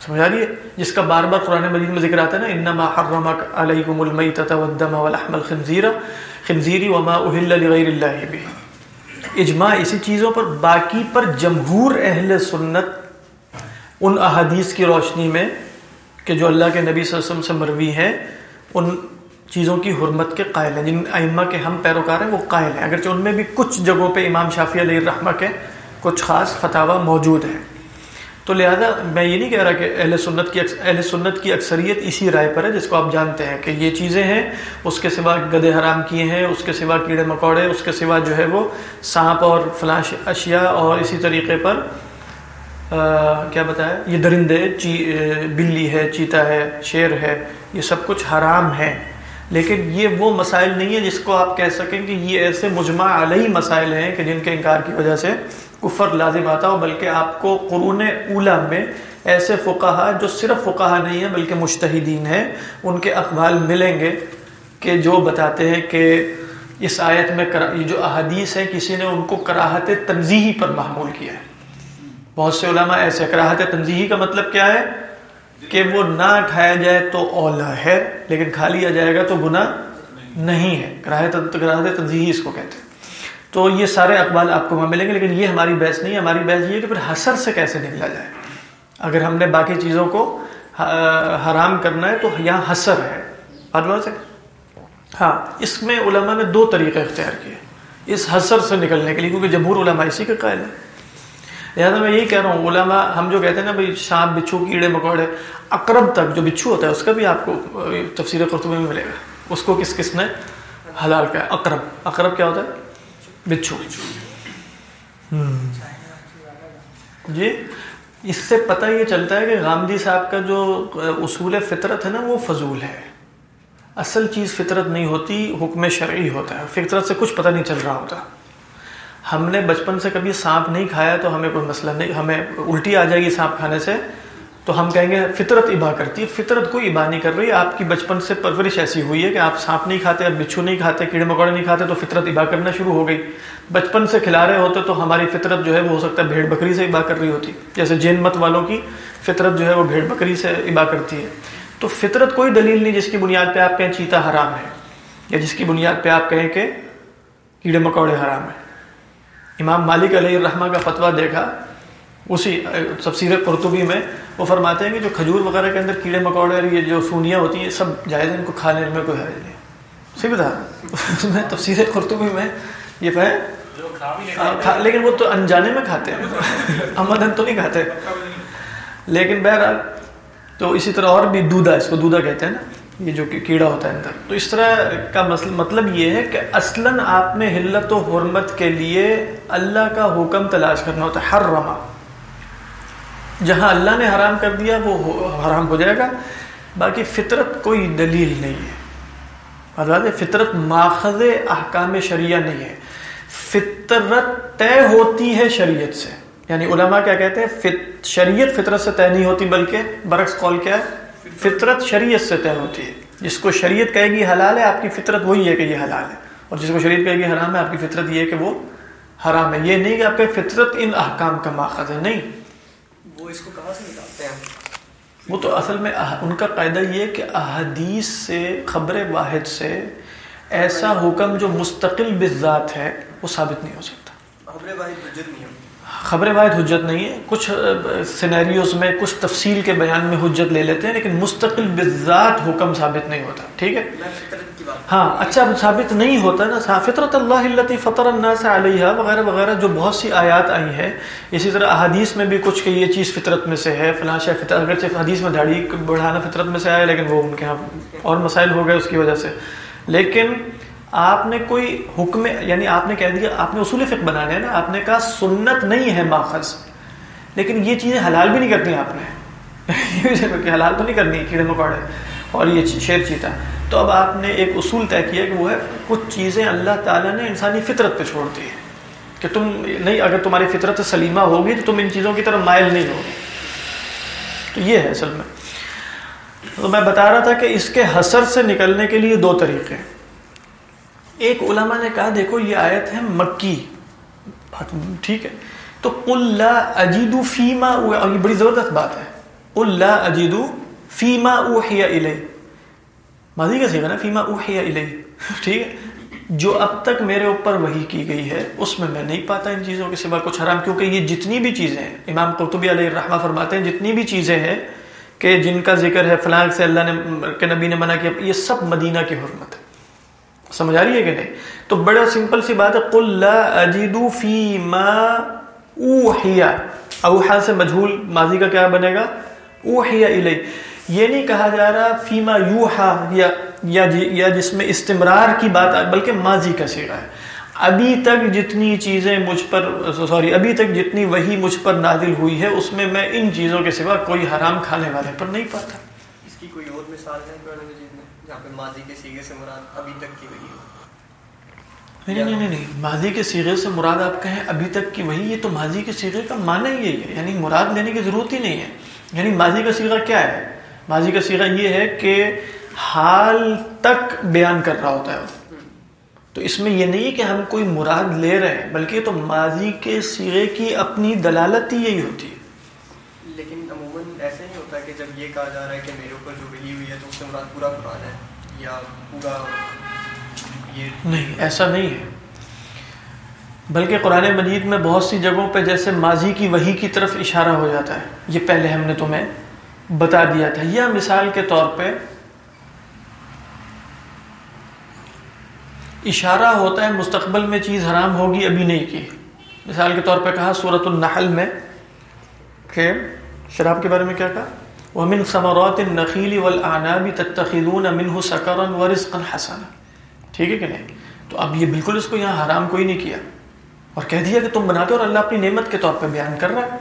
سمجھا رہی ہے جس کا بار بار قرآن مجید میں ذکر آتا ہے نا، انما حرمک علیکم المیتۃ والدم ولحم الخنزیر، خنزیری وما اہل لغیر اللہ به۔ اجماع اسی چیزوں پر، باقی پر جمہور اہل سنت ان احادیث کی روشنی میں کہ جو اللہ کے نبی صلی اللہ علیہ وسلم سے مروی ہیں، ان چیزوں کی حرمت کے قائل ہیں۔ جن ائمہ کے ہم پیروکار ہیں، وہ قائل ہیں۔ اگرچہ ان میں بھی کچھ جگہوں پہ امام شافی علیہ الرحمہ کے کچھ خاص فتح موجود ہیں۔ تو لہذا میں یہ نہیں کہہ رہا کہ اہل سنت کی اہل سنت کی اکثریت اسی رائے پر ہے جس کو آپ جانتے ہیں کہ یہ چیزیں ہیں، اس کے سوا گدے حرام کیے ہیں، اس کے سوا کیڑے مکوڑے، اس کے سوا جو ہے وہ سانپ اور فلاں اشیاء اور اسی طریقے پر کیا بتایا؟ یہ درندے، چی، بلی ہے، چیتا ہے، شیر ہے، یہ سب کچھ حرام ہے لیکن یہ وہ مسائل نہیں ہے جس کو آپ کہہ سکیں کہ یہ ایسے مجمع علیہ مسائل ہیں کہ جن کے انکار کی وجہ سے کفر لازم آتا ہو، بلکہ آپ کو قرون اولا میں ایسے فقہا جو صرف فقہا نہیں ہیں، بلکہ مشتحدین ہیں، ان کے اقوال ملیں گے کہ جو بتاتے ہیں کہ اس آیت میں یہ جو احادیث ہے کسی نے ان کو کراہت تنظیحی پر معمول کیا ہے۔ بہت سے علماء ایسے، کراہت تنظیحی کا مطلب کیا ہے؟ کہ وہ نہ کھایا جائے تو اولا ہے، لیکن کھا لیا جائے گا تو گناہ نہیں ہے۔ کراہت کراہت تنظیحی اس کو کہتے ہیں۔ تو یہ سارے اقبال آپ کو وہاں ملیں گے، لیکن یہ ہماری بحث نہیں ہے۔ ہماری بحث یہ ہے کہ پھر حسر سے کیسے نکلا جائے۔ اگر ہم نے باقی چیزوں کو حرام کرنا ہے تو یہاں حسر ہے۔ بات سے ہاں اس میں علماء نے دو طریقے اختیار کیے اس حسر سے نکلنے کے لیے، کیونکہ جمہور علماء اسی کے قائل ہیں۔ لہٰذا میں یہی کہہ رہا ہوں، علماء ہم جو کہتے ہیں نا، بھائی سانپ، بچھو، کیڑے، مکوڑے، اقرب تک جو بچھو ہوتا ہے، اس کا بھی آپ کو تفسیر قرطبی میں ملے گا۔ اس کو کس کس نے؟ حلال کا ہے اقرب۔ اقرب کیا ہوتا ہے؟ بچھو۔ جی اس سے پتہ یہ چلتا ہے کہ غامدی صاحب کا جو اصول فطرت ہے نا، وہ فضول ہے۔ اصل چیز فطرت نہیں ہوتی، حکم شرعی ہوتا ہے۔ فطرت سے کچھ پتہ نہیں چل رہا ہوتا۔ ہم نے بچپن سے کبھی سانپ نہیں کھایا تو ہمیں کوئی مسئلہ نہیں، ہمیں الٹی آ جائے گی سانپ کھانے سے۔ تو ہم کہیں گے، فطرت ابا کرتی ہے، فطرت کوئی ابا نہیں کر رہی، آپ کی بچپن سے پرورش ایسی ہوئی ہے کہ آپ سانپ نہیں کھاتے اب بچھو نہیں کھاتے، کیڑے مکوڑے نہیں کھاتے، تو فطرت ابا کرنا شروع ہو گئی۔ بچپن سے کھلا رہے ہوتے تو ہماری فطرت جو ہے وہ ہو سکتا ہے بھیڑ بکری سے ابا کر رہی ہوتی۔ جیسے جین مت والوں کی فطرت جو ہے وہ بھیڑ بکری سے ابا کرتی ہے۔ تو فطرت کوئی دلیل نہیں جس کی بنیاد پہ آپ کہیں چیتا حرام ہے، یا جس کی بنیاد پہ آپ کہیں کہ کیڑے مکوڑے حرام ہیں۔ امام مالک علیہ الرحمہ کا فتویٰ دیکھا۔ اسی تفسیر قرطبی میں وہ فرماتے ہیں کہ جو کھجور وغیرہ کے اندر کیڑے مکوڑے اور یہ جو سونیاں ہوتی ہیں سب جائز ان کو کھانے میں کوئی حرج نہیں۔ صحیح بتا <laughs> اس میں تفسیر قرطبی میں یہ لیکن وہ تو انجانے میں کھاتے ہیں۔ <laughs> امدن تو نہیں کھاتے۔ لیکن بہرحال تو اسی طرح اور بھی دودھا اس کو دودھا کہتے ہیں نا یہ جو کیڑا ہوتا ہے اندر۔ تو اس طرح کا مطلب یہ ہے کہ اصلاً آپ نے حلت و حرمت کے لیے اللہ کا حکم تلاش کرنا ہوتا ہے ہر رما جہاں اللہ نے حرام کر دیا وہ حرام ہو جائے گا۔ باقی فطرت کوئی دلیل نہیں ہے۔ حضرات فطرت ماخذ احکام شریعہ نہیں ہے۔ فطرت طے ہوتی ہے شریعت سے۔ یعنی علماء کیا کہتے ہیں؟ شریعت فطرت سے طے نہیں ہوتی، بلکہ برعکس قول کیا ہے؟ فطرت شریعت سے طے ہوتی ہے۔ جس کو شریعت کہے گی حلال ہے، آپ کی فطرت وہی ہے کہ یہ حلال ہے۔ اور جس کو شریعت کہے گی حرام ہے، آپ کی فطرت یہ ہے کہ وہ حرام ہے۔ یہ نہیں کہ آپ کی فطرت ان احکام کا ماخذ ہے، نہیں۔ وہ اس کو کہاں سے نکالتے ہیں وہ تو اصل میں ان کا قاعدہ یہ کہ احادیث سے خبر واحد سے ایسا حکم جو مستقل بذات ہے وہ ثابت نہیں ہو سکتا۔ خبر واحد حجت نہیں ہے کچھ سینیریوز میں کچھ تفصیل کے بیان میں حجت لے لیتے ہیں لیکن مستقل بذات حکم ثابت نہیں ہوتا ٹھیک ہے؟ ہاں اچھا ثابت نہیں ہوتا نا۔ فطرت اللہ التی فطر الناس علیہ وغیرہ وغیرہ جو بہت سی آیات آئی ہیں۔ اسی طرح احادیث میں بھی کچھ کہ یہ چیز فطرت میں سے ہے فلاں شاہ فطرت اگرچہ حدیث میں داڑھی بڑھانا فطرت میں سے آیا لیکن وہ ان کے یہاں اور مسائل ہو گئے اس کی وجہ سے۔ لیکن آپ نے کوئی حکم یعنی آپ نے کہہ دیا، آپ نے اصول فقہ بنانے ہیں نا، آپ نے کہا سنت نہیں ہے ماخذ لیکن یہ چیزیں حلال بھی نہیں کرتی آپ نے۔ <laughs> حلال تو نہیں کرنی، کیڑے مکوڑے اور یہ شیر چیتا۔ تو اب آپ نے ایک اصول طے کیا کہ وہ ہے، کچھ چیزیں اللہ تعالیٰ نے انسانی فطرت پہ چھوڑ دی ہے کہ تم نہیں، اگر تمہاری فطرت سلیمہ ہوگی تو تم ان چیزوں کی طرف مائل نہیں ہوگی۔ تو یہ ہے اصل میں۔ تو میں بتا رہا تھا کہ اس کے حسر سے نکلنے کے لیے دو طریقے ہیں۔ ایک علماء نے کہا، دیکھو یہ آیت ہے مکی۔ ٹھیک ہے۔ تو اللہ اجید فیما اور یہ بڑی زبردست بات ہے۔ اللہ اجید فیما اوحیا الی ماضی کا سیکھا نا، فیما اوحیا الی ٹھیک ہے۔ جو اب تک میرے اوپر وہی کی گئی ہے، اس میں میں نہیں پاتا ان چیزوں کے سوا کچھ حرام، کیونکہ یہ جتنی بھی چیزیں ہیں، امام قرطبی علیہ الرحمہ فرماتے ہیں، جتنی بھی چیزیں ہیں کہ جن کا ذکر ہے، فلاں سے اللہ نے، کے نبی نے منع کیا، یہ سب مدینہ کی حرمت ہے۔ سمجھ آ رہی ہے کہ نہیں؟ تو بڑا سمپل سی بات ہے قل لا اجد فی ما اوحیا۔ اوحا سے مجھول ماضی کا کیا بنے گا؟ اوحیا الی۔ یہ نہیں کہا جا رہا فیما یوحا یا جی، یا, جس میں استمرار کی بات آ بلکہ ماضی کا سیڑھا ہے۔ ابھی تک جتنی چیزیں مجھ پر سوری ابھی تک جتنی وہی مجھ پر نازل ہوئی ہے اس میں میں ان چیزوں کے سوا کوئی حرام کھانے والے پر نہیں پاتا اس کی کوئی اور مثال ہے؟ جہاں پہ ماضی کے سیگے سے مراد ابھی تک کی وہی نہیں نہیں نہیں نہیں ماضی کے سیغے سے مراد آپ کہیں ابھی تک کی وہی یہ تو ماضی کے سیغے کا معنی ہی یہی ہے یعنی مراد لینے کی ضرورت ہی نہیں ہے۔ یعنی ماضی کا سیغہ کیا ہے؟ ماضی کا سیغہ یہ ہے کہ حال تک بیان کر رہا ہوتا ہے۔ تو اس میں یہ نہیں کہ ہم کوئی مراد لے رہے ہیں بلکہ تو ماضی کے سیغے کی اپنی دلالت ہی یہی ہوتی ہے۔ لیکن عموماً ایسے نہیں ہوتا کہ جب یہ کہا جا رہا ہے کہ میرے اوپر جو سے مراد پورا قرآن ہے یا پورا نہیں، ایسا نہیں ہے۔ بلکہ قرآن مجید میں بہت سی جگہوں پہ جیسے ماضی کی وہی کی طرف اشارہ ہو جاتا ہے۔ یہ پہلے ہم نے تمہیں بتا دیا تھا۔ یا مثال کے طور پہ اشارہ ہوتا ہے، مستقبل میں چیز حرام ہوگی ابھی نہیں کی۔ مثال کے طور پہ کہا صورت النحل میں کہ شراب کے بارے میں کیا کہا؟ وَمِن ثَمَرَاتِ النَّخِيلِ وَالْأَعْنَابِ تَتَّخِذُونَ مِنْهُ سَكَرًا وَرِزْقًا حَسَنًا. ٹھیک ہے کہ نہیں؟ تو اب یہ بالکل اس کو یہاں حرام کوئی نہیں کیا. اور کہہ دیا کہ تم بناتے اور اللہ اپنی نعمت کے طور پہ بیان کر رہا ہے.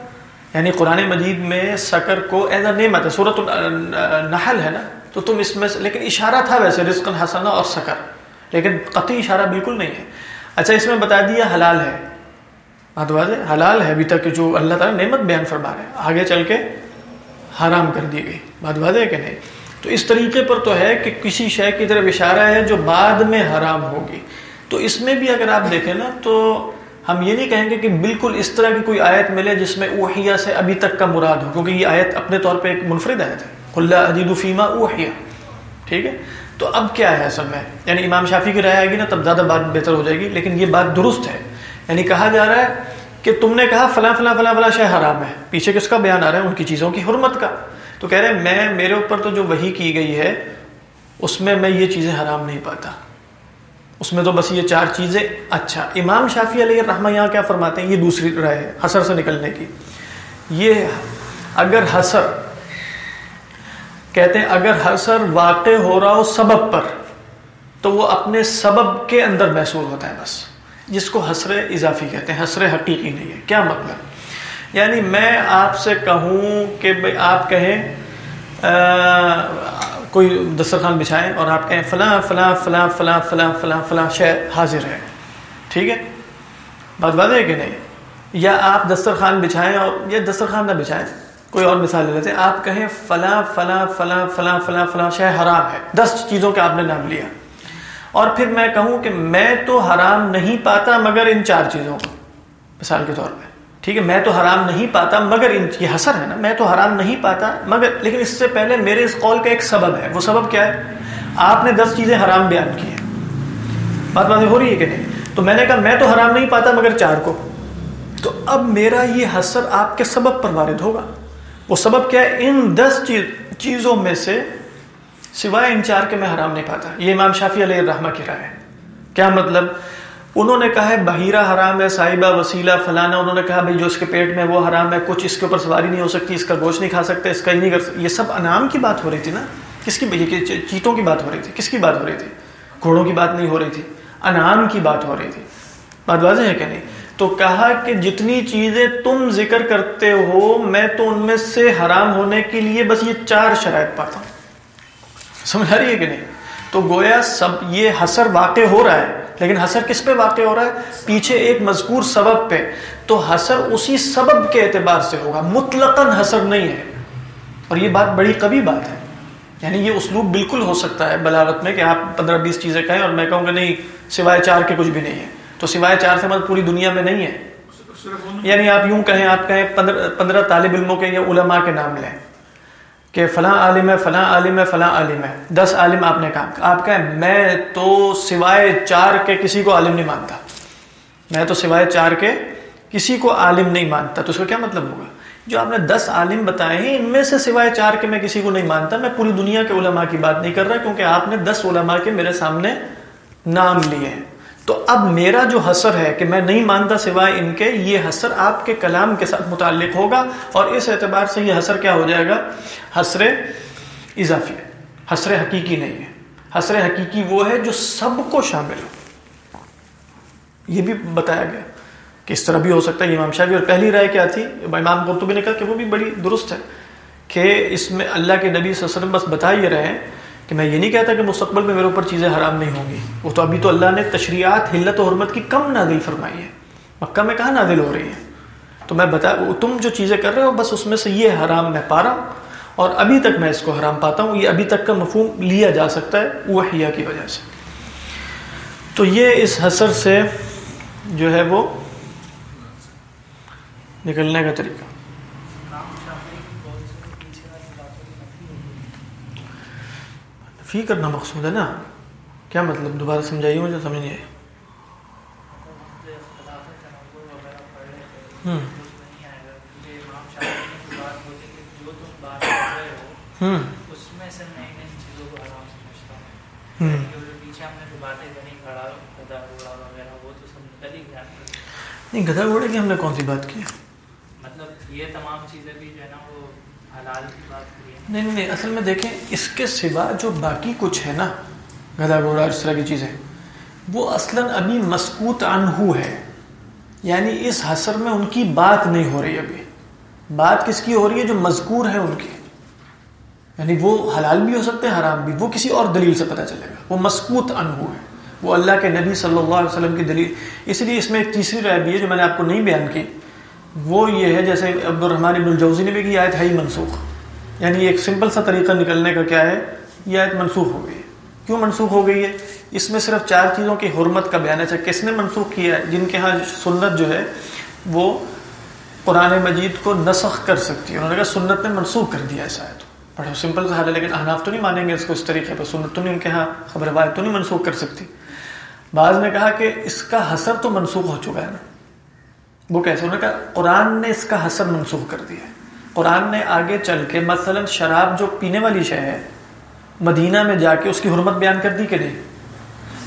یعنی قرآن مجید میں سکر کو ایز اے نعمت ہے صورت نحل ہے نا؟ تو تم اس میں لیکن اشارہ تھا ویسے رزق حسنا اور سکر. لیکن قطعی اشارہ بالکل نہیں ہے. اچھا اس میں بتا دیا حلال ہے. بات واضح حلال ہے ابھی تک جو اللہ تعالیٰ نعمت بیان فرما رہے ہیں. آگے چل کے حرام کر دی گئی۔ بات واضح ہے کہ نہیں؟ تو اس طریقے پر تو ہے کہ کسی شے کی طرف اشارہ ہے جو بعد میں حرام ہوگی۔ تو اس میں بھی اگر آپ دیکھیں نا، تو ہم یہ نہیں کہیں گے کہ بالکل اس طرح کی کوئی آیت ملے جس میں اوہیا سے ابھی تک کا مراد ہو، کیونکہ یہ آیت اپنے طور پہ ایک منفرد آیت ہے۔ اللہ عدید فیما اوہیا ٹھیک ہے؟ تو اب کیا ہے اصل میں؟ یعنی امام شافی کی رائے آئے گی نا، تب زیادہ بات بہتر ہو جائے گی، لیکن یہ بات درست ہے۔ یعنی کہا جا رہا ہے کہ تم نے کہا فلاں فلاں فلاں فلاں شہ حرام ہے۔ پیچھے کس کا بیان آ رہا ہے؟ ان کی چیزوں کی حرمت کا۔ تو کہہ رہے ہیں، میں، میرے اوپر تو جو وہی کی گئی ہے، اس میں میں یہ چیزیں حرام نہیں پاتا۔ اس میں تو بس یہ چار چیزیں۔ اچھا امام شافی علیہ الرحمہ یہاں کیا فرماتے ہیں؟ یہ دوسری رائے ہے حسر سے نکلنے کی۔ یہ اگر حسر کہتے ہیں، اگر حسر واقع ہو رہا ہو سبب پر، تو وہ اپنے سبب کے اندر محسوس ہوتا ہے بس۔ جس کو حسر اضافی کہتے ہیں حسر حقیقی نہیں ہے۔ کیا مطلب؟ یعنی میں آپ سے کہوں کہ بھائی، آپ کہیں کوئی دسترخوان بچھائیں اور آپ کہیں فلاں فلاں فلاں فلاں فلاں فلاں فلاں شے حاضر ہے۔ ٹھیک ہے؟ بات بات ہے کہ نہیں؟ یا آپ دسترخوان بچھائیں اور یا دسترخوان نہ بچھائیں، کوئی اور مثال لے لیتے ہیں۔ آپ کہیں فلاں فلاں فلاں فلاں فلاں فلاں شے حرام ہے۔ دس چیزوں کا آپ نے نام لیا۔ اور پھر میں کہوں کہ میں تو حرام نہیں پاتا مگر ان چار چیزوں کو۔ مثال کے طور پہ، ٹھیک ہے، میں تو حرام نہیں پاتا مگر ان، یہ حسر ہے نا، میں تو حرام نہیں پاتا مگر، لیکن اس سے پہلے میرے اس قول کا ایک سبب ہے۔ وہ سبب کیا ہے؟ آپ نے دس چیزیں حرام بیان کی ہیں۔ بات باتیں ہو رہی ہے کہ نہیں؟ تو میں نے کہا میں تو حرام نہیں پاتا مگر چار کو۔ تو اب میرا یہ حسر آپ کے سبب پر وارد ہوگا۔ وہ سبب کیا ہے؟ ان دس چیز، چیزوں میں سے سوائے ان چار کے میں حرام نہیں پاتا۔ یہ امام شافی علیہ الرحمہ کی رائے ہے۔ کیا مطلب؟ انہوں نے کہا ہے، بحیرہ حرام ہے، صاحبہ وسیلہ فلانا، انہوں نے کہا بھائی جو اس کے پیٹ میں وہ حرام ہے، کچھ اس کے اوپر سواری نہیں ہو سکتی، اس کا گوشت نہیں کھا سکتے، اس کا ہی نہیں کر سکتے۔ یہ سب انعام کی بات ہو رہی تھی نا؟ کس کی چیتوں کی بات ہو رہی تھی۔ کس کی بات ہو رہی تھی؟ گھوڑوں کی بات نہیں ہو رہی تھی۔ انعام کی بات ہو رہی تھی۔ بات واضح ہے کہ نہیں؟ تو کہا کہ جتنی چیزیں تم ذکر کرتے ہو، میں تو ان میں سے حرام ہونے کے لیے بس یہ چار شرائط پاتا ہوں۔ سمجھ آ رہی ہے کہ نہیں؟ تو گویا سب یہ حسر واقع ہو رہا ہے، لیکن حسر کس پہ واقع ہو رہا ہے؟ پیچھے ایک مذکور سبب پہ۔ تو حسر اسی سبب کے اعتبار سے ہوگا مطلق حسر نہیں ہے۔ اور یہ بات بڑی قوی بات ہے۔ یعنی یہ اسلوب بالکل ہو سکتا ہے بلاغت میں کہ آپ پندرہ بیس چیزیں کہیں اور میں کہوں گا نہیں، سوائے چار کے کچھ بھی نہیں ہے۔ تو سوائے چار سے مطلب پوری دنیا میں نہیں ہے۔ یعنی آپ یوں کہیں، آپ کہیں پندرہ طالب علموں کے یا علماء کے نام لیں۔ کہ فلاں عالم ہے، فلاں عالم ہے، فلاں عالم ہے۔ دس عالم آپ نے کہا۔ آپ کہیں میں تو سوائے چار کے کسی کو عالم نہیں مانتا۔ میں تو سوائے چار کے کسی کو عالم نہیں مانتا۔ تو اس کا کیا مطلب ہوگا؟ جو آپ نے دس عالم بتائے ہیں، ان میں سے سوائے چار کے میں کسی کو نہیں مانتا۔ میں پوری دنیا کے علماء کی بات نہیں کر رہا، کیونکہ آپ نے دس علماء کے میرے سامنے نام لیے ہیں۔ تو اب میرا جو حسر ہے کہ میں نہیں مانتا سوائے ان کے، یہ حسر آپ کے کلام کے ساتھ متعلق ہوگا اور اس اعتبار سے یہ حسر کیا ہو جائے گا؟ حسر اضافی ہے حسر حقیقی نہیں ہے۔ حسر حقیقی وہ ہے جو سب کو شامل ہو۔ یہ بھی بتایا گیا کہ اس طرح بھی ہو سکتا ہے، امام شاہ بھی اور پہلی رائے کیا تھی؟ امام قرطبی نے کہا کہ وہ بھی بڑی درست ہے کہ اس میں اللہ کے نبی صلی اللہ علیہ وسلم بس بتا یہ رہے ہیں کہ میں یہ نہیں کہتا کہ مستقبل میں میرے اوپر چیزیں حرام نہیں ہوں گی۔ وہ تو ابھی تو اللہ نے تشریعات، حلت و حرمت کی کم نادل فرمائی ہے مکہ میں کہاں نادل ہو رہی ہے تو میں بتا تم جو چیزیں کر رہے ہو، بس اس میں سے یہ حرام میں پا رہا ہوں اور ابھی تک میں اس کو حرام پاتا ہوں۔ یہ ابھی تک کا مفہوم لیا جا سکتا ہے وہ حیا کی وجہ سے۔ تو یہ اس حسر سے جو ہے وہ نکلنے کا طریقہ۔ فی کرنا مقصود ہے نا۔ کیا مطلب؟ دوبارہ سمجھائیے مجھے، سمجھ نہیں آئی۔ نہیں، گدھا گھوڑے کی ہم نے کون سی بات کی؟ مطلب یہ تمام چیزیں بھی جو ہے نا وہ حلال کی نہیں نہیں اصل میں دیکھیں، اس کے سوا جو باقی کچھ ہے نا گدھا گھوڑا اس طرح کی چیزیں، وہ اصلا ابھی مسکوت انہو ہے۔ یعنی اس حسر میں ان کی بات نہیں ہو رہی ابھی۔ بات کس کی ہو رہی ہے؟ جو مذکور ہے ان کی۔ یعنی وہ حلال بھی ہو سکتے ہیں، حرام بھی۔ وہ کسی اور دلیل سے پتہ چلے گا۔ وہ مسکوت انہو ہے۔ وہ اللہ کے نبی صلی اللہ علیہ وسلم کی دلیل۔ اس لیے اس میں ایک تیسری رائے بھی ہے جو میں نے آپ کو نہیں بیان کی۔ وہ یہ ہے، جیسے عبد الرحمٰن ابن الجوزی نے بھی کی آیت ہے ہی منسوخ۔ یعنی ایک سمپل سا طریقہ نکلنے کا کیا ہے؟ یہ آیت منسوخ ہو گئی ہے۔ کیوں منسوخ ہو گئی ہے؟ اس میں صرف چار چیزوں کی حرمت کا بیان ہے۔ اچھا، کس نے منسوخ کیا ہے؟ جن کے ہاں سنت جو ہے، وہ قرآن مجید کو نسخ کر سکتی ہے۔ انہوں نے کہا، سنت نے منسوخ کر دیا ہے آیت بڑا سمپل سا حال ہے، لیکن احناف تو نہیں مانیں گے اس کو اس طریقے پر۔ سنت تو نہیں ان کے ہاں خبر روایت تو نہیں منسوخ کر سکتی۔ بعض نے کہا کہ اس کا حسر تو منسوخ ہو چکا ہے نا۔ وہ کیسے؟ انہوں نے کہا، قرآن نے اس کا حسر منسوخ کر دیا ہے۔ قرآن نے آگے چل کے مثلا شراب جو پینے والی شے ہے، مدینہ میں جا کے اس کی حرمت بیان کر دی کہ نہیں؟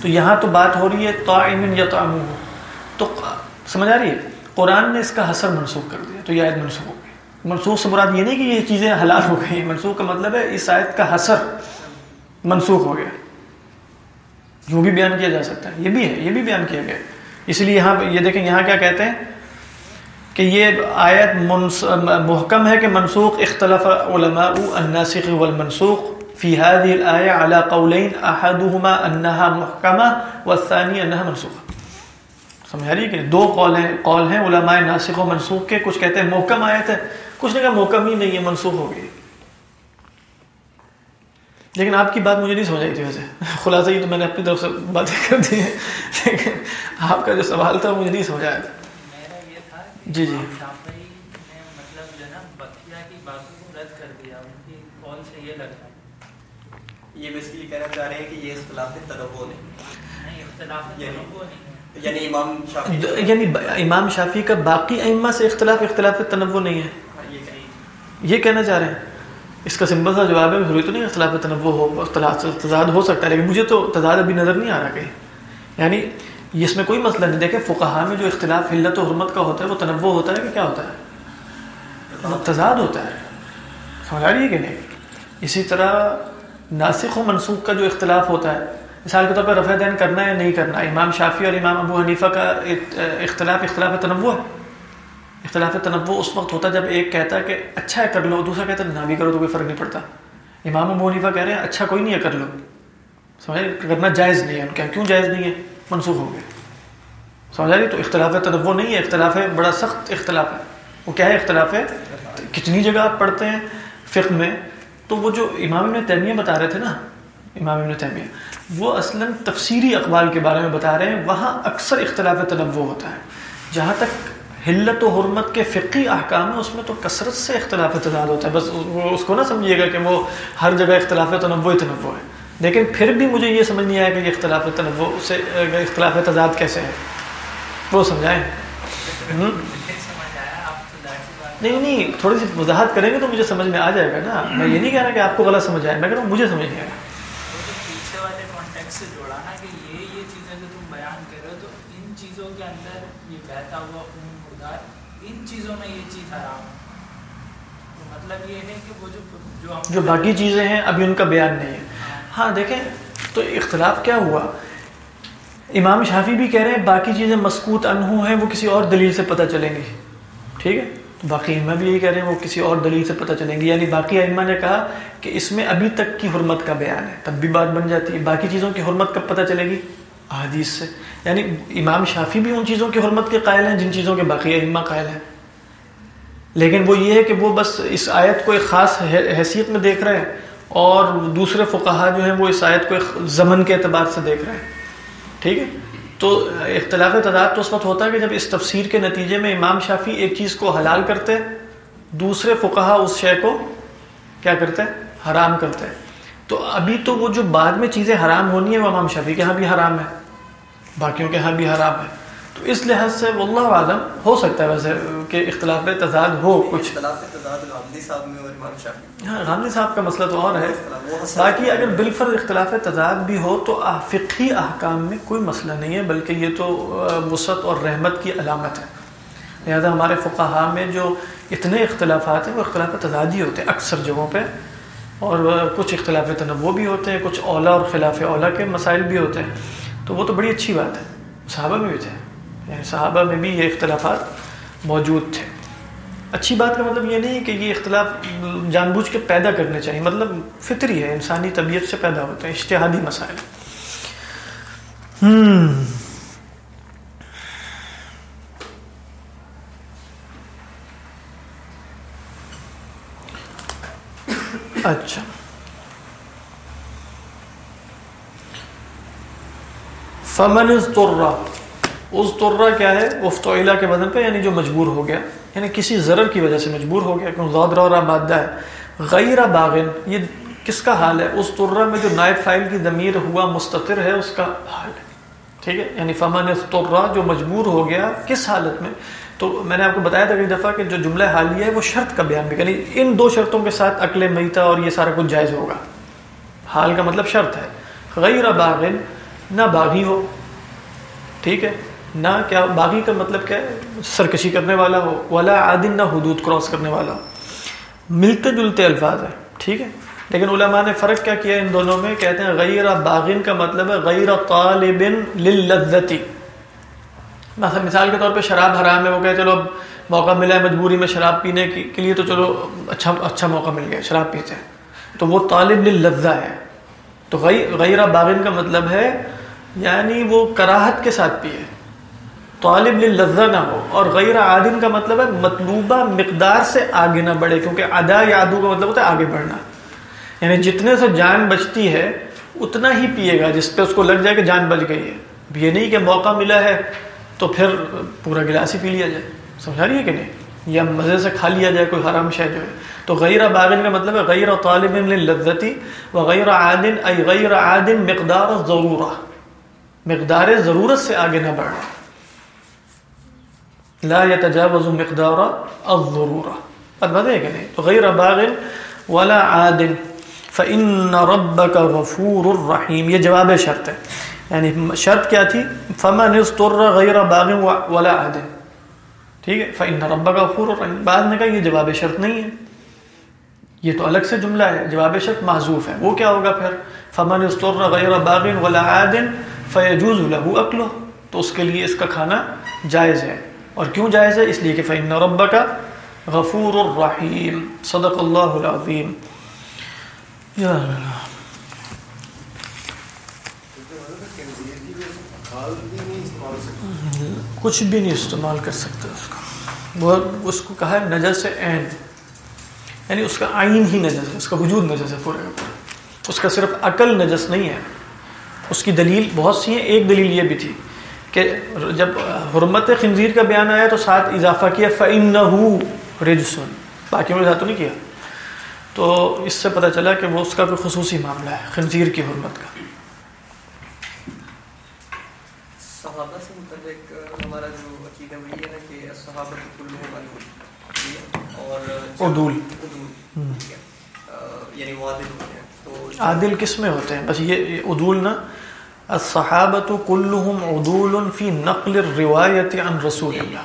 تو یہاں تو بات ہو رہی ہے تو یا تو سمجھ آ رہی ہے؟ قرآن نے اس کا حسر منسوخ کر دیا، تو یہ آیت منسوخ ہو گئی۔ منسوخ سے مراد یہ نہیں کہ یہ چیزیں حلال ہو گئی، منسوخ کا مطلب ہے اس آیت کا حسر منسوخ ہو گیا۔ یوں بھی بیان کیا جا سکتا ہے، یہ بھی ہے، یہ بھی بیان کیا گیا۔ اس لیے یہاں، یہ دیکھیں یہاں کیا کہتے ہیں؟ کہ یہ آیت محکم ہے کہ منسوخ اختلاف علماء الناسخ والمنسوخ فی هذه الآية على قولين أحدهما أنها محكمة والثاني أنها منسوخة سمجھ رہی ہے کہ دو قول ہیں قول ہیں علماء ناسخ و منسوخ کے، کچھ کہتے ہیں محکم آیت ہے، کچھ نے کہا محکم ہی نہیں ہے، منسوخ ہو گئی۔ لیکن آپ کی بات مجھے نہیں سمجھ آئی تھی ویسے۔ <laughs> خلاصہ یہ تو میں نے اپنی طرف سے باتیں کر دی ہیں، لیکن آپ کا جو سوال تھا مجھے نہیں سمجھ آیا تھا۔ جی جی۔ یہ بیسکلی کہنا چاہ رہے ہیں کہ یہ اختلاف تنوع یعنی امام شافی یعنی امام شافی کا باقی ائمہ سے اختلاف اختلاف تنوع نہیں ہے۔ یہ کہنا چاہ رہے ہیں۔ اس کا سمپل سا جواب ہے ضروری تو نہیں اختلاف تنوع ہو اختلاف تضاد ہو سکتا ہے لیکن مجھے تو تضاد ابھی نظر نہیں آ رہا کہیں۔ یعنی اس میں کوئی مسئلہ نہیں دیکھے فقہا میں جو اختلاف، حلت و حرمت کا ہوتا ہے، وہ تنوع ہوتا ہے کہ کیا ہوتا ہے؟ تضاد ہوتا ہے۔ سمجھ آ رہی ہے کہ نہیں؟ اسی طرح ناسخ و منسوخ کا جو اختلاف ہوتا ہے، مثال کے طور پر رفع دین کرنا یا نہیں کرنا، امام شافی اور امام ابو حنیفہ کا اختلاف اختلاف تنوع ہے۔ اختلاف تنوع اس وقت ہوتا ہے جب ایک کہتا ہے کہ اچھا ہے، کر لو، دوسرا کہتا ہے نہ بھی کرو تو کوئی فرق نہیں پڑتا۔ امام ابو حنیفہ کہہ رہے ہیں اچھا کوئی نہیں ہے، کر لو۔ سمجھ کرنا جائز نہیں ہے، ان کیوں جائز نہیں ہے؟ منسوخ ہو گئے سمجھا رہی تو اختلاف تنوع نہیں ہے، اختلاف ہے بڑا سخت اختلاف ہے۔ وہ کیا ہے اختلاف؟ ہے کتنی جگہ آپ پڑھتے ہیں فقہ میں؟ تو وہ جو امام ابن تیمیہ بتا رہے تھے نا، امام ابن تیمیہ، وہ اصلا تفسیری اقوال کے بارے میں بتا رہے ہیں۔ وہاں اکثر اختلاف تنوع ہوتا ہے۔ جہاں تک حلت و حرمت کے فقی احکام ہے اس میں تو کثرت سے اختلاف تضاد ہوتا ہے۔ بس وہ اس کو نہ سمجھیے گا کہ وہ ہر جگہ اختلاف تنوع تنوع ہے۔ لیکن پھر بھی مجھے یہ سمجھ نہیں آیا کہ یہ اختلاف تنوع سے اختلاف تضاد کیسے ہے وہ سمجھائیں۔ نہیں نہیں تھوڑی سی وضاحت کریں گے تو مجھے سمجھ میں آ جائے گا نا۔ میں یہ نہیں کہہ رہا کہ آپ کو غلط سمجھ آئے میں کہہ رہا ہوں مجھے سمجھ نہیں آئے مطلب جو باقی چیزیں ہیں ابھی ان کا بیان نہیں ہے۔ ہاں دیکھیں، تو اختلاف کیا ہوا؟ امام شافی بھی کہہ رہے ہیں، باقی چیزیں مسکوت انہو ہیں، وہ کسی اور دلیل سے پتہ چلیں گی۔ ٹھیک ہے؟ باقی ائمہ بھی یہی کہہ رہے ہیں، وہ کسی اور دلیل سے پتہ چلیں گی۔ یعنی باقی ائمہ نے کہا کہ اس میں ابھی تک کی حرمت کا بیان ہے، تب بھی بات بن جاتی ہے۔ باقی چیزوں کی حرمت کب پتہ چلے گی؟ احادیث سے۔ یعنی امام شافی بھی ان چیزوں کی حرمت کے قائل ہیں، جن چیزوں کے باقی ائمہ قائل ہیں۔ لیکن وہ یہ ہے کہ وہ بس اس آیت کو ایک خاص حیثیت میں دیکھ رہے ہیں۔ اور دوسرے فقہا جو ہیں وہ اس آیت کو ایک زمن کے اعتبار سے دیکھ رہے ہیں۔ ٹھیک ہے؟ تو اختلاف تعداد تو اس وقت ہوتا ہے کہ جب اس تفسیر کے نتیجے میں امام شافی ایک چیز کو حلال کرتے، دوسرے فقہا اس شے کو کیا کرتے؟ حرام کرتے۔ تو ابھی تو وہ جو بعد میں چیزیں حرام ہونی ہیں وہ امام شافی کے ہاں بھی حرام ہے باقیوں کے ہاں بھی حرام ہے تو اس لحاظ سے واللہ عالم ہو سکتا ہے ویسے کہ اختلاف تضاد ہو کچھ۔ ہاں غامدی صاحب کا مسئلہ تو اور ہے۔ باقی اگر بالفرض اختلاف تضاد بھی ہو تو فقی احکام میں کوئی مسئلہ نہیں ہے بلکہ یہ تو وسعت اور رحمت کی علامت ہے۔ لہٰذا ہمارے فقہا میں جو اتنے اختلافات ہیں وہ اختلاف تضاد ہی ہوتے ہیں اکثر جگہوں پہ۔ اور کچھ اختلاف تنوع بھی ہوتے ہیں کچھ اولا اور خلاف اولا کے مسائل بھی ہوتے ہیں۔ تو وہ تو بڑی اچھی بات ہے۔ صحابہ میں بھی تھے۔ یعنی صحابہ میں بھی یہ اختلافات موجود تھے۔ اچھی بات کا مطلب یہ نہیں کہ یہ اختلاف جان بوجھ کے پیدا کرنے چاہیے۔ مطلب فطری ہے، انسانی طبیعت سے پیدا ہوتے ہیں اشتہادی مسائل۔ ہوں اچھا۔ فمن ترا اس ترا کیا ہے افطلا کے بدن پہ یعنی جو مجبور ہو گیا یعنی کسی ضرر کی وجہ سے مجبور ہو گیا، کیوں زود را مادہ ہے۔ غیر باغن، یہ کس کا حال ہے؟ اس ترا میں جو نائب فائل کی ضمیر ہوا مستطر ہے، اس کا حال ہے۔ ٹھیک ہے؟ یعنی فمن ترا جو مجبور ہو گیا، کس حالت میں؟ تو میں نے آپ کو بتایا تھا کئی دفعہ کہ جو جملہ حالیہ ہے، وہ شرط کا بیان بھی یعنی ان دو شرطوں کے ساتھ عقل میتا اور یہ سارا کچھ جائز ہوگا۔ حال کا مطلب شرط ہے۔ غیر باغن، نہ باغی ہو۔ ٹھیک ہے؟ نہ کیا باغی کا مطلب کیا ہے؟ سرکشی کرنے والا ہو، ولا عادن نہ حدود کراس کرنے والا ہو۔ ملتے جلتے الفاظ ہیں، ٹھیک ہے؟ لیکن علماء نے فرق کیا کیا ان دونوں میں؟ کہتے ہیں غیر باغن کا مطلب ہے غیر طالب للذتی۔ مثلا مثال کے طور پہ شراب حرام ہے، وہ کہ چلو اب موقع ملا ہے مجبوری میں شراب پینے کے لیے تو چلو اچھا اچھا موقع مل گیا، شراب پیتے ہیں۔ تو وہ طالب للذہ ہے۔ تو غیر باغن کا مطلب ہے یعنی وہ کراہت کے ساتھ پیے۔ طالب للذہ نہ ہو اور غیر عادن کا مطلب ہے مطلوبہ مقدار سے آگے نہ بڑھے، کیونکہ ادا یا ادو کا مطلب ہوتا ہے آگے بڑھنا۔ یعنی جتنے سے جان بچتی ہے، اتنا ہی پیے گا، جس پہ اس کو لگ جائے کہ جان بچ گئی ہے۔ یہ نہیں کہ موقع ملا ہے تو پھر پورا گلاس ہی پی لیا جائے۔ سمجھا رہی ہے کہ نہیں؟ یا مزے سے کھا لیا جائے، کوئی حرام شہ جو ہے۔ تو غیر باغن کا مطلب ہے غیر طالب لذتی و غیر عادن ای غیر عادن مقدار ضرورہ۔ مقدار ضرورت سے آگے نہ بڑھنا۔ لا يتجاوز مقدار الضرورة. نہیں تو غیر باغن ولا عادن فإن ربك غفور الرحیم یہ جواب شرط ہے. یعنی شرط کیا تھی؟ فمن اضطر غیر باغ ولا عادن ٹھیک ہے؟ فإن ربك غفور الرحیم بعد نے کہا یہ جواب شرط نہیں ہے. یہ تو الگ سے جملہ ہے. جواب شرط محذوف ہے. وہ کیا ہوگا پھر؟ فمن اضطر غیر باغ ولا عادن فیجوز له اکلو تو اس کے لیے اس کا کھانا جائز ہے. اور کیوں جائز ہے؟ اس لیے کہ فإن ربك غفور الرحیم صدق اللہ العظیم. یا اللہ کچھ بھی نہیں استعمال کر سکتے اس کو۔ وہ اس کو کہا ہے نجس عین. یعنی اس کا آئین ہی نجس ہے، اس کا وجود نجس ہے پورے کا پورا۔ اس کا صرف عقل نجس نہیں ہے۔ اس کی دلیل بہت سی ہیں، ایک دلیل یہ بھی تھی۔ کہ جب حرمت خنزیر کا بیان آیا تو ساتھ اضافہ کیا فَإِنَّهُ رِجْسُن باقی میں تو نہیں کیا۔ تو اس سے پتہ چلا کہ وہ اس کا کوئی خصوصی معاملہ ہے خنزیر کی حرمت کا۔ صحابہ سے متعلق ہمارا جو عقیدہ وہی ہے نا کہ صحابہ کلہم عدول اور عدول۔ یعنی وہ عادل ہوتے ہیں تو عادل کس میں ہوتے ہیں؟ بس یہ عدول نا الصحابۃ کلہم عدول فی نقل الروایت عن رسول اللہ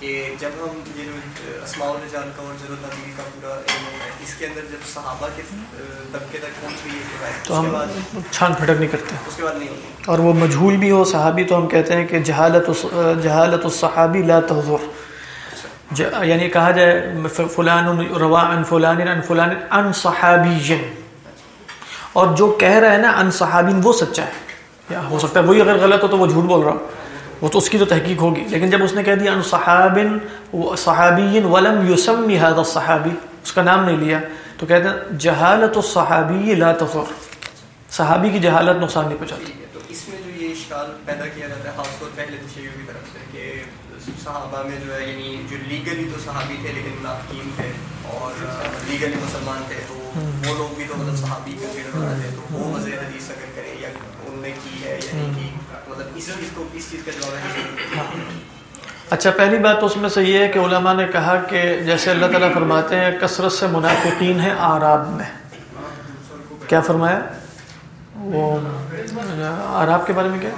کہ جب ہم یہ جو اسماء الرجال کا اور ضرورت نبی کا پورا علم ہے اس کے اندر جب صحابہ کے طبقے تک پہنچ گئی ہے روایت تو ہم چھان پھٹک نہیں کرتے۔ اس کے بعد نہیں ہوتی۔ اور وہ مجھول بھی ہو صحابی تو ہم کہتے ہیں کہ جہالت جہالت الصحابی لا تحضر۔ یعنی کہا جائے فلان روا ان فلان ان فلان ان صحابی۔ اور جو کہہ رہا ہے نا ان صحابین، وہ سچا ہے۔ یا ہو سکتا ہے، وہی اگر غلط ہو تو وہ جھوٹ بول رہا وہ تو اس کی تو تحقیق ہوگی۔ لیکن جب اس نے کہہ دیا ان صحابن صحابی ولم یسمی هذا الصحابی، اس کا نام نہیں لیا، تو کہتے ہیں جہالت الصحابی لا تضر صحابی کی جہالت نقصان نہیں پہنچاتی۔ تو اس میں جو یہ اشکال پیدا کیا جاتا ہے، خاص طور پہلے تشیعوں کی طرف سے کہ صحابہ میں جو ہے یعنی جو لیگلی تو صحابی تھے لیکن منافقین تھے اور لیگلی مسلمان تھے، تو وہ لوگ بھی تو مطلب صحابی کنسیڈر ہو رہے تھے تو وہ وضع حدیث اگر کریں یا ان نے کی ہے یا نہیں کی مطلب اس چیز کو اس چیز کا جواب ہے اچھا پہلی بات تو اس میں سے یہ ہے کہ علماء نے کہا کہ جیسے اللہ تعالیٰ فرماتے ہیں کثرت سے منافقین ہیں آراب میں۔ کیا فرمایا؟ وہ آراب کے بارے میں کیا؟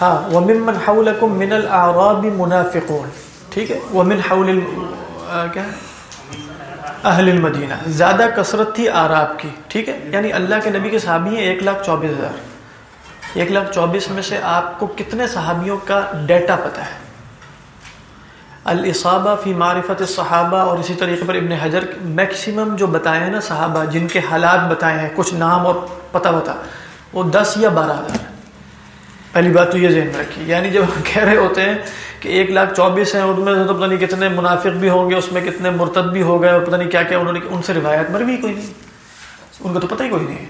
ہاں وَمِمَّنْ حَوْلَكُمْ مِنَ الْأَعْرَابِ مُنَافِقُونَ۔ ٹھیک ہے وَمِنْ حَوْلِ ال- آ، کیا ہے؟ اہل المدینہ، زیادہ کثرت تھی آراب کی، ٹھیک ہے؟ یعنی اللہ کے نبی کے صحابی ہیں ایک لاکھ چوبیس ہزار۔ ایک لاکھ چوبیس میں سے آپ کو کتنے صحابیوں کا ڈیٹا پتہ ہے؟ الاصابہ فی معرفت صحابہ اور اسی طریقے پر ابن حجر میکسیمم جو بتائے ہیں نا صحابہ، جن کے حالات بتائے ہیں، کچھ نام اور پتہ بتا وہ دس یا بارہ ہزار پہلی بات تو یہ ذہن میں رکھی یعنی جب ہم کہہ رہے ہوتے ہیں کہ ایک لاکھ چوبیس ہیں ان میں تو پتہ نہیں کتنے منافق بھی ہوں گے اس میں کتنے مرتد بھی ہو گئے اور پتہ نہیں کیا کیا انہوں نے ان سے روایت مر بھی کوئی نہیں۔ ان کا تو پتہ ہی کوئی نہیں ہے۔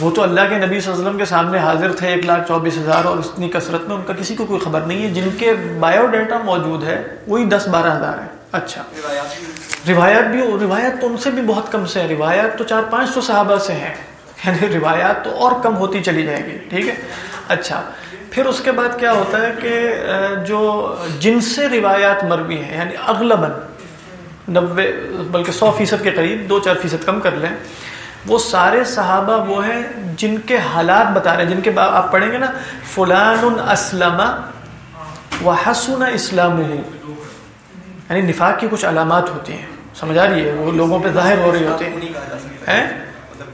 وہ تو اللہ کے نبی صلی اللہ علیہ وسلم کے سامنے حاضر تھے ایک لاکھ چوبیس ہزار اور اتنی کثرت میں ان کا کسی کو کوئی خبر نہیں ہے۔ جن کے بایو ڈیٹا موجود ہے وہی دس بارہ ہزار ہے اچھا۔ روایت بھی روایت تو ان سے بھی بہت کم سے ہیں۔ روایت تو چار پانچ سو صحابہ سے ہیں۔ یعنی روایات تو اور کم ہوتی چلی جائے گی۔ ٹھیک ہے؟ اچھا۔ پھر اس کے بعد کیا ہوتا ہے کہ جو جن سے روایات مروی ہیں یعنی اغلباً نوے، بلکہ سو فیصد کے قریب، دو چار فیصد کم کر لیں، وہ سارے صحابہ وہ ہیں جن کے حالات بتا رہے ہیں، جن کے آپ پڑھیں گے نا، فلان اسلم و حسن اسلام یعنی نفاق کی کچھ علامات ہوتی ہیں سمجھ آ رہی ہے، وہ لوگوں پہ ظاہر ہو رہی ہوتی ہیں؟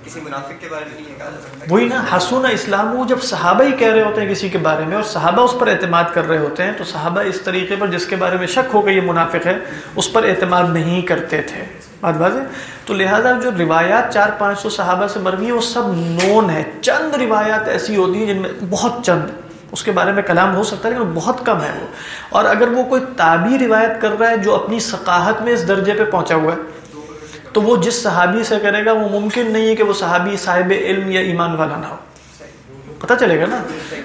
کسی منافق کے بارے میں نہیں کہا جا سکتا وہی نا حسن اسلام، وہ جب صحابہ ہی کہہ رہے ہوتے ہیں کسی کے بارے میں اور صحابہ اس پر اعتماد کر رہے ہوتے ہیں، تو صحابہ اس طریقے پر جس کے بارے میں شک ہو کہ یہ منافق ہے اس پر اعتماد نہیں کرتے تھے۔ بات واضح؟ تو لہٰذا جو روایات چار پانچ سو صحابہ سے مروی ہیں، وہ سب نون ہے چند روایات ایسی ہوتی ہیں جن میں بہت چند، اس کے بارے میں کلام ہو سکتا ہے لیکن بہت کم ہے وہ۔ اور اگر وہ کوئی تابی روایت کر رہا ہے جو اپنی ثقاہت میں اس درجے پہ پہنچا ہوا ہے تو وہ جس صحابی سے کرے گا وہ ممکن نہیں ہے کہ وہ صحابی صاحب علم یا ایمان والا نہ ہو۔ پتہ چلے گا نا؟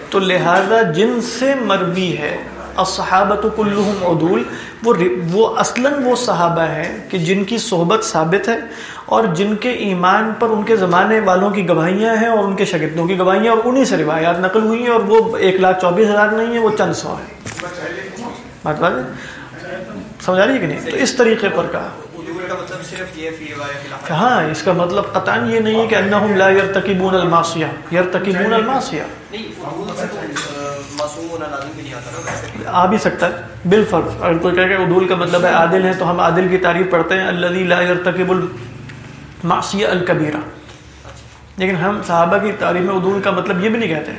تو لہذا جن سے مروی ہے الصحابت کلہم عدول، وہ وہ اصلاً وہ صحابہ ہیں کہ جن کی صحبت ثابت ہے اور جن کے ایمان پر ان کے زمانے والوں کی گواہیاں ہیں اور ان کے شاگردوں کی گواہیاں اور انہی سے روایات نقل ہوئی ہیں اور وہ ایک لاکھ چوبیس ہزار نہیں ہیں، وہ چند سو ہیں۔ بات بات سمجھ آ رہی ہے کہ نہیں؟ تو اس طریقے پر کہا۔ مطلب صرف یہ فی روایت الحق ہاں اس کا مطلب قطعاً یہ نہیں ہے کہ انہم لا یرتکبون المعصیہ۔ یرتکبون المعصیہ۔ بھی۔ آ بھی سکتا ہے بالفرض۔ اگر کوئی کہے کہ عدول کا مطلب ہے عادل ہے تو ہم عادل کی تعریف پڑھتے ہیں الذی لا یرتکب المعصیہ الکبیرہ۔ لیکن ہم صحابہ کی تعریف میں عدول کا مطلب یہ بھی نہیں کہتے۔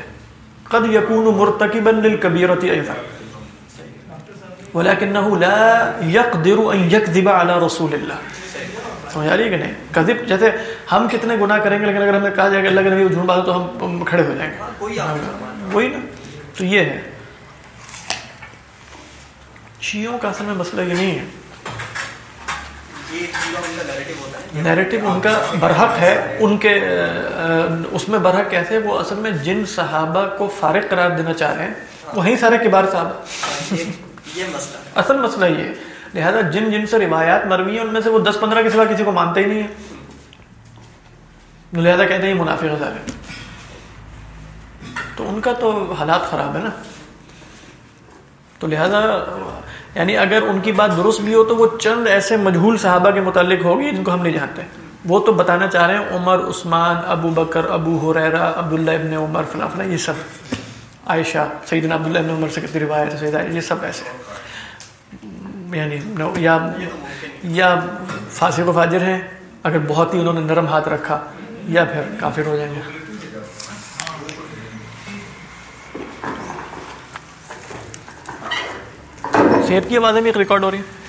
قد یکون مرتکبا للکبیرۃ ایضا۔ ولكنه لا يقدر ان يكذب على رسول اللہ سمجھ آ رہی ہے کہ نہیں؟ کذب جیسے ہم کتنے گناہ کریں گے لیکن اگر ہمیں کہا جائے کہ اللہ کے نبی جھوٹ بات تو ہم کھڑے ہو جائیں گے۔ نہیں وہی نا؟ تو یہ ہے۔ شیعوں کا اصل میں مسئلہ یہ نہیں ہے۔ نیریٹو ہوتا ہے۔ نیریٹو ان کا برحق ہے۔ ان کے اس میں برحق کیسے؟ وہ اصل میں جن صحابہ کو فارغ قرار دینا چاہ رہے ہیں وہیں سارے کبار صحابہ۔ یہ مسئلہ ہے۔ اصل مسئلہ یہ ہے۔ لہذا جن جن سے روایات مروی ہیں، ان میں سے وہ دس پندرہ کے سوا کسی کو مانتے ہی نہیں ہے لہذا کہتے ہیں یہ منافق ہزار ہے۔ تو ان کا تو حالات خراب ہے نا۔ تو لہذا یعنی اگر ان کی بات درست بھی ہو تو وہ چند ایسے مجہول صحابہ کے متعلق ہوگی جن کو ہم نہیں جانتے۔ وہ تو بتانا چاہ رہے ہیں، عمر، عثمان، ابو بکر، ابو حریرا عبداللہ ابن عمر، فلاں فلاں، یہ سب۔ عائشہ، سیدنا عبداللہ ابن عمر سے کتنی روایت ہے، سیدہ یہ سب ایسے یعنی یا یا فاسق و فاجر ہیں، اگر بہت ہی انہوں نے نرم ہاتھ رکھا، یا پھر کافر ہو جائیں گے۔ صحت کی آوازیں بھی ریکارڈ ہو رہی ہیں۔